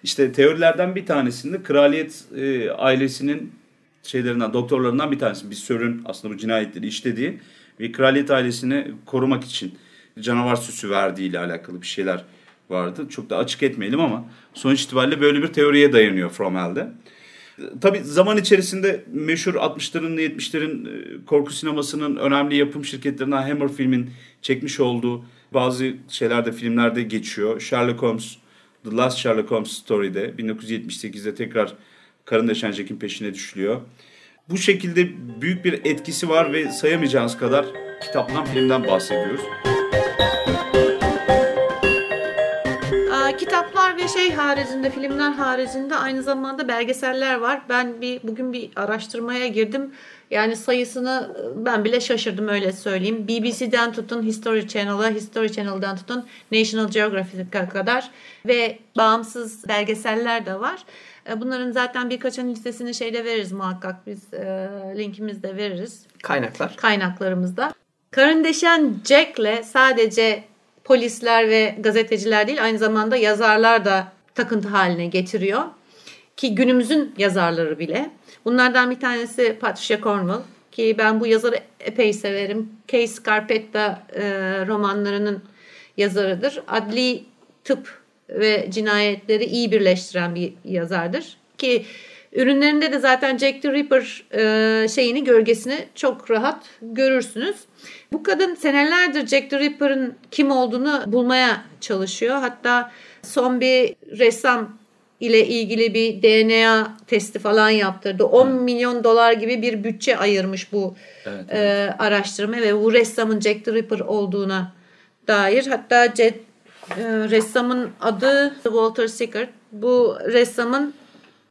İşte teorilerden bir tanesinde kraliyet e, ailesinin şeylerinden, doktorlarından bir tanesi. Bir sörün aslında bu cinayetleri işlediği ve kraliyet ailesini korumak için canavar süsü verdiği ile alakalı bir şeyler vardı. Çok da açık etmeyelim ama sonuç itibariyle böyle bir teoriye dayanıyor Fromel'de. Tabii zaman içerisinde meşhur 60'ların 70'lerin e, korku sinemasının önemli yapım şirketlerinden Hammer filmin çekmiş olduğu bazı şeylerde filmlerde geçiyor. Sherlock Holmes, The Last Sherlock Holmes Story'de 1978'de tekrar Karın Deşen peşine düşülüyor. Bu şekilde büyük bir etkisi var ve sayamayacağınız kadar kitaptan filmden bahsediyoruz. Kitaplar ve şey haricinde, filmler haricinde aynı zamanda belgeseller var. Ben bir bugün bir araştırmaya girdim. Yani sayısını e, ben bile şaşırdım öyle söyleyeyim. BBC'den tutun History Channel'a, History Channel'dan tutun National Geographic'e kadar ve bağımsız belgeseller de var. E, Bunların zaten birkaçının listesini şeyde veririz muhakkak biz e, linkimizi de veririz Kaynaklar. kaynaklarımızda. Karın deşen Jack'le sadece polisler ve gazeteciler değil aynı zamanda yazarlar da takıntı haline getiriyor. Ki günümüzün yazarları bile. Bunlardan bir tanesi Patricia Cornwell ki ben bu yazarı epey severim. Kay Scarpetta e, romanlarının yazarıdır. Adli tıp ve cinayetleri iyi birleştiren bir yazardır. Ki ürünlerinde de zaten Jack the Ripper e, şeyini gölgesini çok rahat görürsünüz. Bu kadın senelerdir Jack the Ripper'ın kim olduğunu bulmaya çalışıyor. Hatta son bir ressam ile ilgili bir DNA testi falan yaptırdı. 10 milyon dolar gibi bir bütçe ayırmış bu Evet, e, araştırma ve bu ressamın Jack the Ripper olduğuna dair. Hatta Jet, e, ressamın adı Walter Sickert. Bu ressamın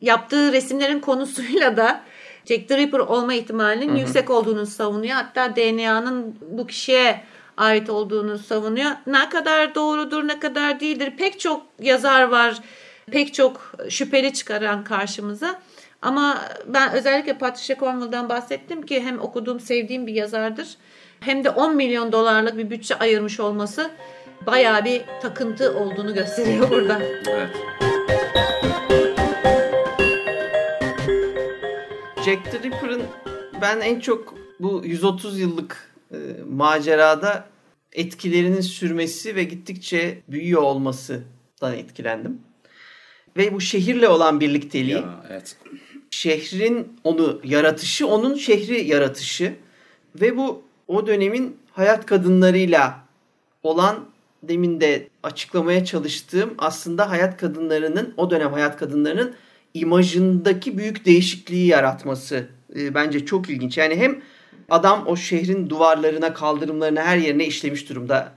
yaptığı resimlerin konusuyla da Jack the Ripper olma ihtimalinin yüksek olduğunu savunuyor. Hatta DNA'nın bu kişiye ait olduğunu savunuyor. Ne kadar doğrudur ne kadar değildir pek çok yazar var. Pek çok şüpheli çıkaran karşımıza. Ama ben özellikle Patricia Cornwell'dan bahsettim ki hem okuduğum sevdiğim bir yazardır. Hem de 10 milyon dolarlık bir bütçe ayırmış olması bayağı bir takıntı olduğunu gösteriyor burada. Evet. Jack the Ripper'ın ben en çok bu 130 yıllık e, macerada etkilerinin sürmesi ve gittikçe büyüyor olmasından etkilendim. Ve bu şehirle olan birlikteliği, Ya, evet. şehrin onu yaratışı, onun şehri yaratışı ve bu o dönemin hayat kadınlarıyla olan demin de açıklamaya çalıştığım aslında hayat kadınlarının o dönem hayat kadınlarının imajındaki büyük değişikliği yaratması e, bence çok ilginç. Yani hem adam o şehrin duvarlarına, kaldırımlarına her yerine işlemiş durumda.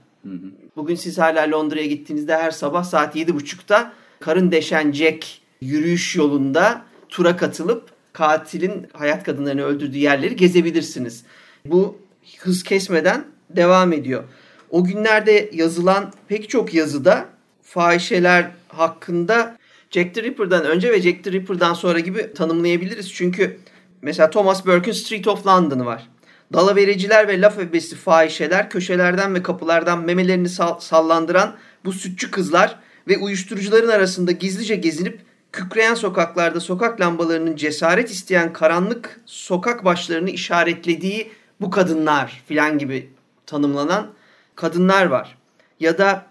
Bugün siz hala Londra'ya gittiğinizde her sabah saat 7.30'da karın deşen Jack yürüyüş yolunda tura katılıp katilin hayat kadınlarını öldürdüğü yerleri gezebilirsiniz. Bu hız kesmeden devam ediyor. O günlerde yazılan pek çok yazıda fahişeler hakkında Jack the Ripper'dan önce ve Jack the Ripper'dan sonra gibi tanımlayabiliriz. Çünkü mesela Thomas Burke'ün Street of London'ı var. Dalavericiler ve laf ebesi fahişeler köşelerden ve kapılardan memelerini sal- sallandıran bu sütçü kızlar ve uyuşturucuların arasında gizlice gezinip kükreyen sokaklarda sokak lambalarının cesaret isteyen karanlık sokak başlarını işaretlediği bu kadınlar filan gibi tanımlanan kadınlar var. Ya da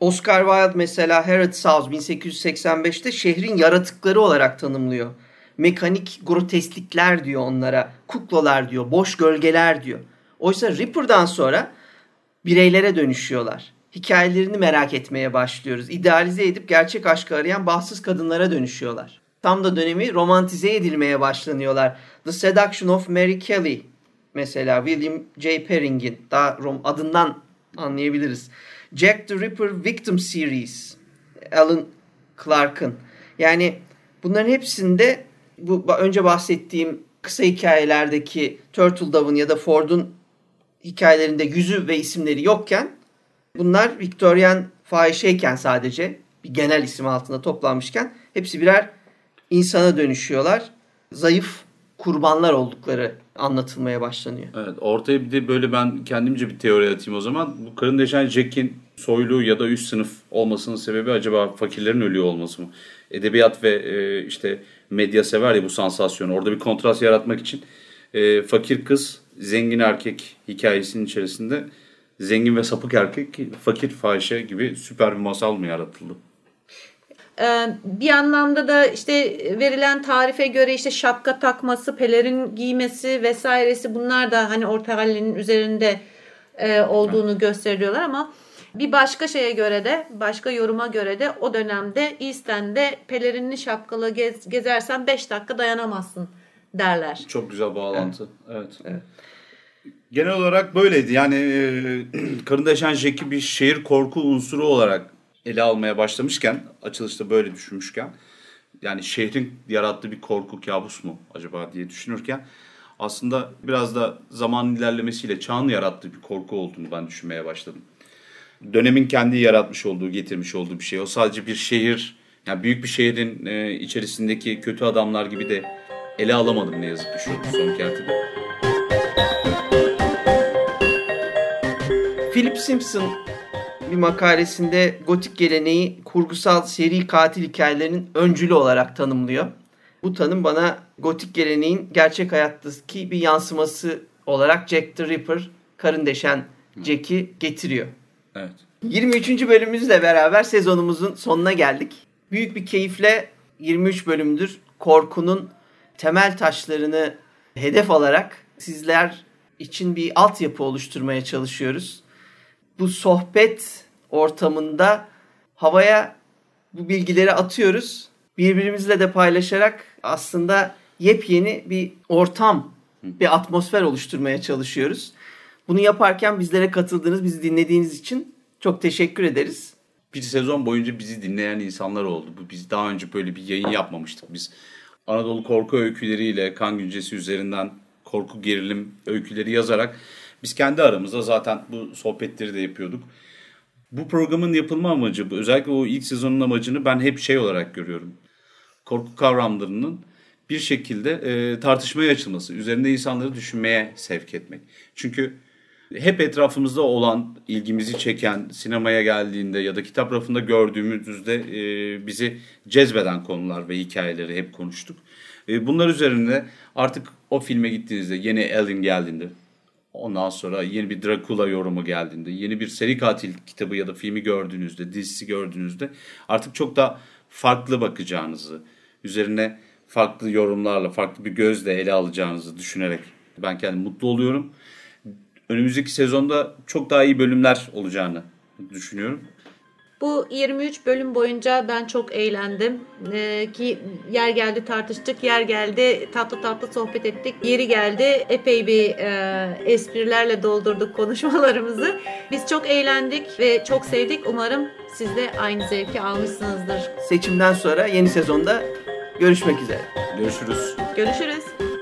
Oscar Wilde mesela Harriet South 1885'te şehrin yaratıkları olarak tanımlıyor. Mekanik grotesklikler diyor onlara. Kuklalar diyor. Boş gölgeler diyor. Oysa Ripper'dan sonra bireylere dönüşüyorlar. Hikayelerini merak etmeye başlıyoruz. İdealize edip gerçek aşkı arayan bahtsız kadınlara dönüşüyorlar. Tam da dönemi romantize edilmeye başlanıyorlar. The Seduction of Mary Kelly mesela William J. Perring'in daha adından anlayabiliriz. Jack the Ripper Victim Series Alan Clark'ın. Yani bunların hepsinde bu önce bahsettiğim kısa hikayelerdeki Turtle Dove'ın ya da Ford'un hikayelerinde yüzü ve isimleri yokken bunlar Victorian fahişeyken sadece bir genel isim altında toplanmışken hepsi birer insana dönüşüyorlar. Zayıf kurbanlar oldukları anlatılmaya başlanıyor. Evet, ortaya bir de böyle ben kendimce bir teori atayım o zaman. Bu karın deşen Jack'in soylu ya da üst sınıf olmasının sebebi acaba fakirlerin ölüyor olması mı? Edebiyat ve e, işte medya sever ya bu sansasyonu. Orada bir kontrast yaratmak için e, fakir kız, zengin erkek hikayesinin içerisinde zengin ve sapık erkek, fakir fahişe gibi süper bir masal mı yaratıldı? Ee, bir anlamda da işte verilen tarife göre işte şapka takması, pelerin giymesi vesairesi bunlar da hani orta halinin üzerinde e, olduğunu gösteriyorlar ama bir başka şeye göre de başka yoruma göre de o dönemde East End'de pelerinli şapkalı gez, gezersen 5 dakika dayanamazsın derler. Çok güzel bağlantı. Evet. evet. Genel olarak böyleydi. Yani e, Karın Deşen Jack'i bir şehir korku unsuru olarak ele almaya başlamışken, açılışta böyle düşünmüşken, yani şehrin yarattığı bir korku kabus mu acaba diye düşünürken aslında biraz da zamanın ilerlemesiyle çağın yarattığı bir korku olduğunu ben düşünmeye başladım. Dönemin kendi yaratmış olduğu, getirmiş olduğu bir şey. O sadece bir şehir, yani büyük bir şehrin e, içerisindeki kötü adamlar gibi de ele alamadım ne yazık ki şu son kertede. Philip Simpson bir makalesinde gotik geleneği kurgusal seri katil hikayelerinin öncülü olarak tanımlıyor. Bu tanım bana gotik geleneğin gerçek hayattaki bir yansıması olarak Jack the Ripper, karın deşen Jack'i getiriyor. Evet. 23. bölümümüzle beraber sezonumuzun sonuna geldik. Büyük bir keyifle 23 bölümdür korkunun temel taşlarını hedef alarak sizler için bir altyapı oluşturmaya çalışıyoruz. Bu sohbet ortamında havaya bu bilgileri atıyoruz. Birbirimizle de paylaşarak aslında yepyeni bir ortam, bir atmosfer oluşturmaya çalışıyoruz. Bunu yaparken bizlere katıldığınız, bizi dinlediğiniz için çok teşekkür ederiz. Bir sezon boyunca bizi dinleyen insanlar oldu. Biz daha önce böyle bir yayın yapmamıştık. Biz Anadolu korku öyküleriyle kan güncesi üzerinden korku gerilim öyküleri yazarak biz kendi aramızda zaten bu sohbetleri de yapıyorduk. Bu programın yapılma amacı, özellikle o ilk sezonun amacını ben hep şey olarak görüyorum. Korku kavramlarının bir şekilde e, tartışmaya açılması, üzerinde insanları düşünmeye sevk etmek. Çünkü hep etrafımızda olan, ilgimizi çeken, sinemaya geldiğinde ya da kitap rafında gördüğümüzde e, bizi cezbeden konular ve hikayeleri hep konuştuk. E, bunlar üzerinde artık o filme gittiğinizde, yeni Alien geldiğinde, ondan sonra yeni bir Dracula yorumu geldiğinde, yeni bir seri katil kitabı ya da filmi gördüğünüzde, dizisi gördüğünüzde artık çok da farklı bakacağınızı, üzerine farklı yorumlarla, farklı bir gözle ele alacağınızı düşünerek ben kendim mutlu oluyorum önümüzdeki sezonda çok daha iyi bölümler olacağını düşünüyorum. Bu 23 bölüm boyunca ben çok eğlendim. Ee, ki yer geldi tartıştık, yer geldi tatlı tatlı sohbet ettik. Yeri geldi epey bir e, esprilerle doldurduk konuşmalarımızı. Biz çok eğlendik ve çok sevdik. Umarım siz de aynı zevki almışsınızdır. Seçimden sonra yeni sezonda görüşmek üzere. Görüşürüz. Görüşürüz.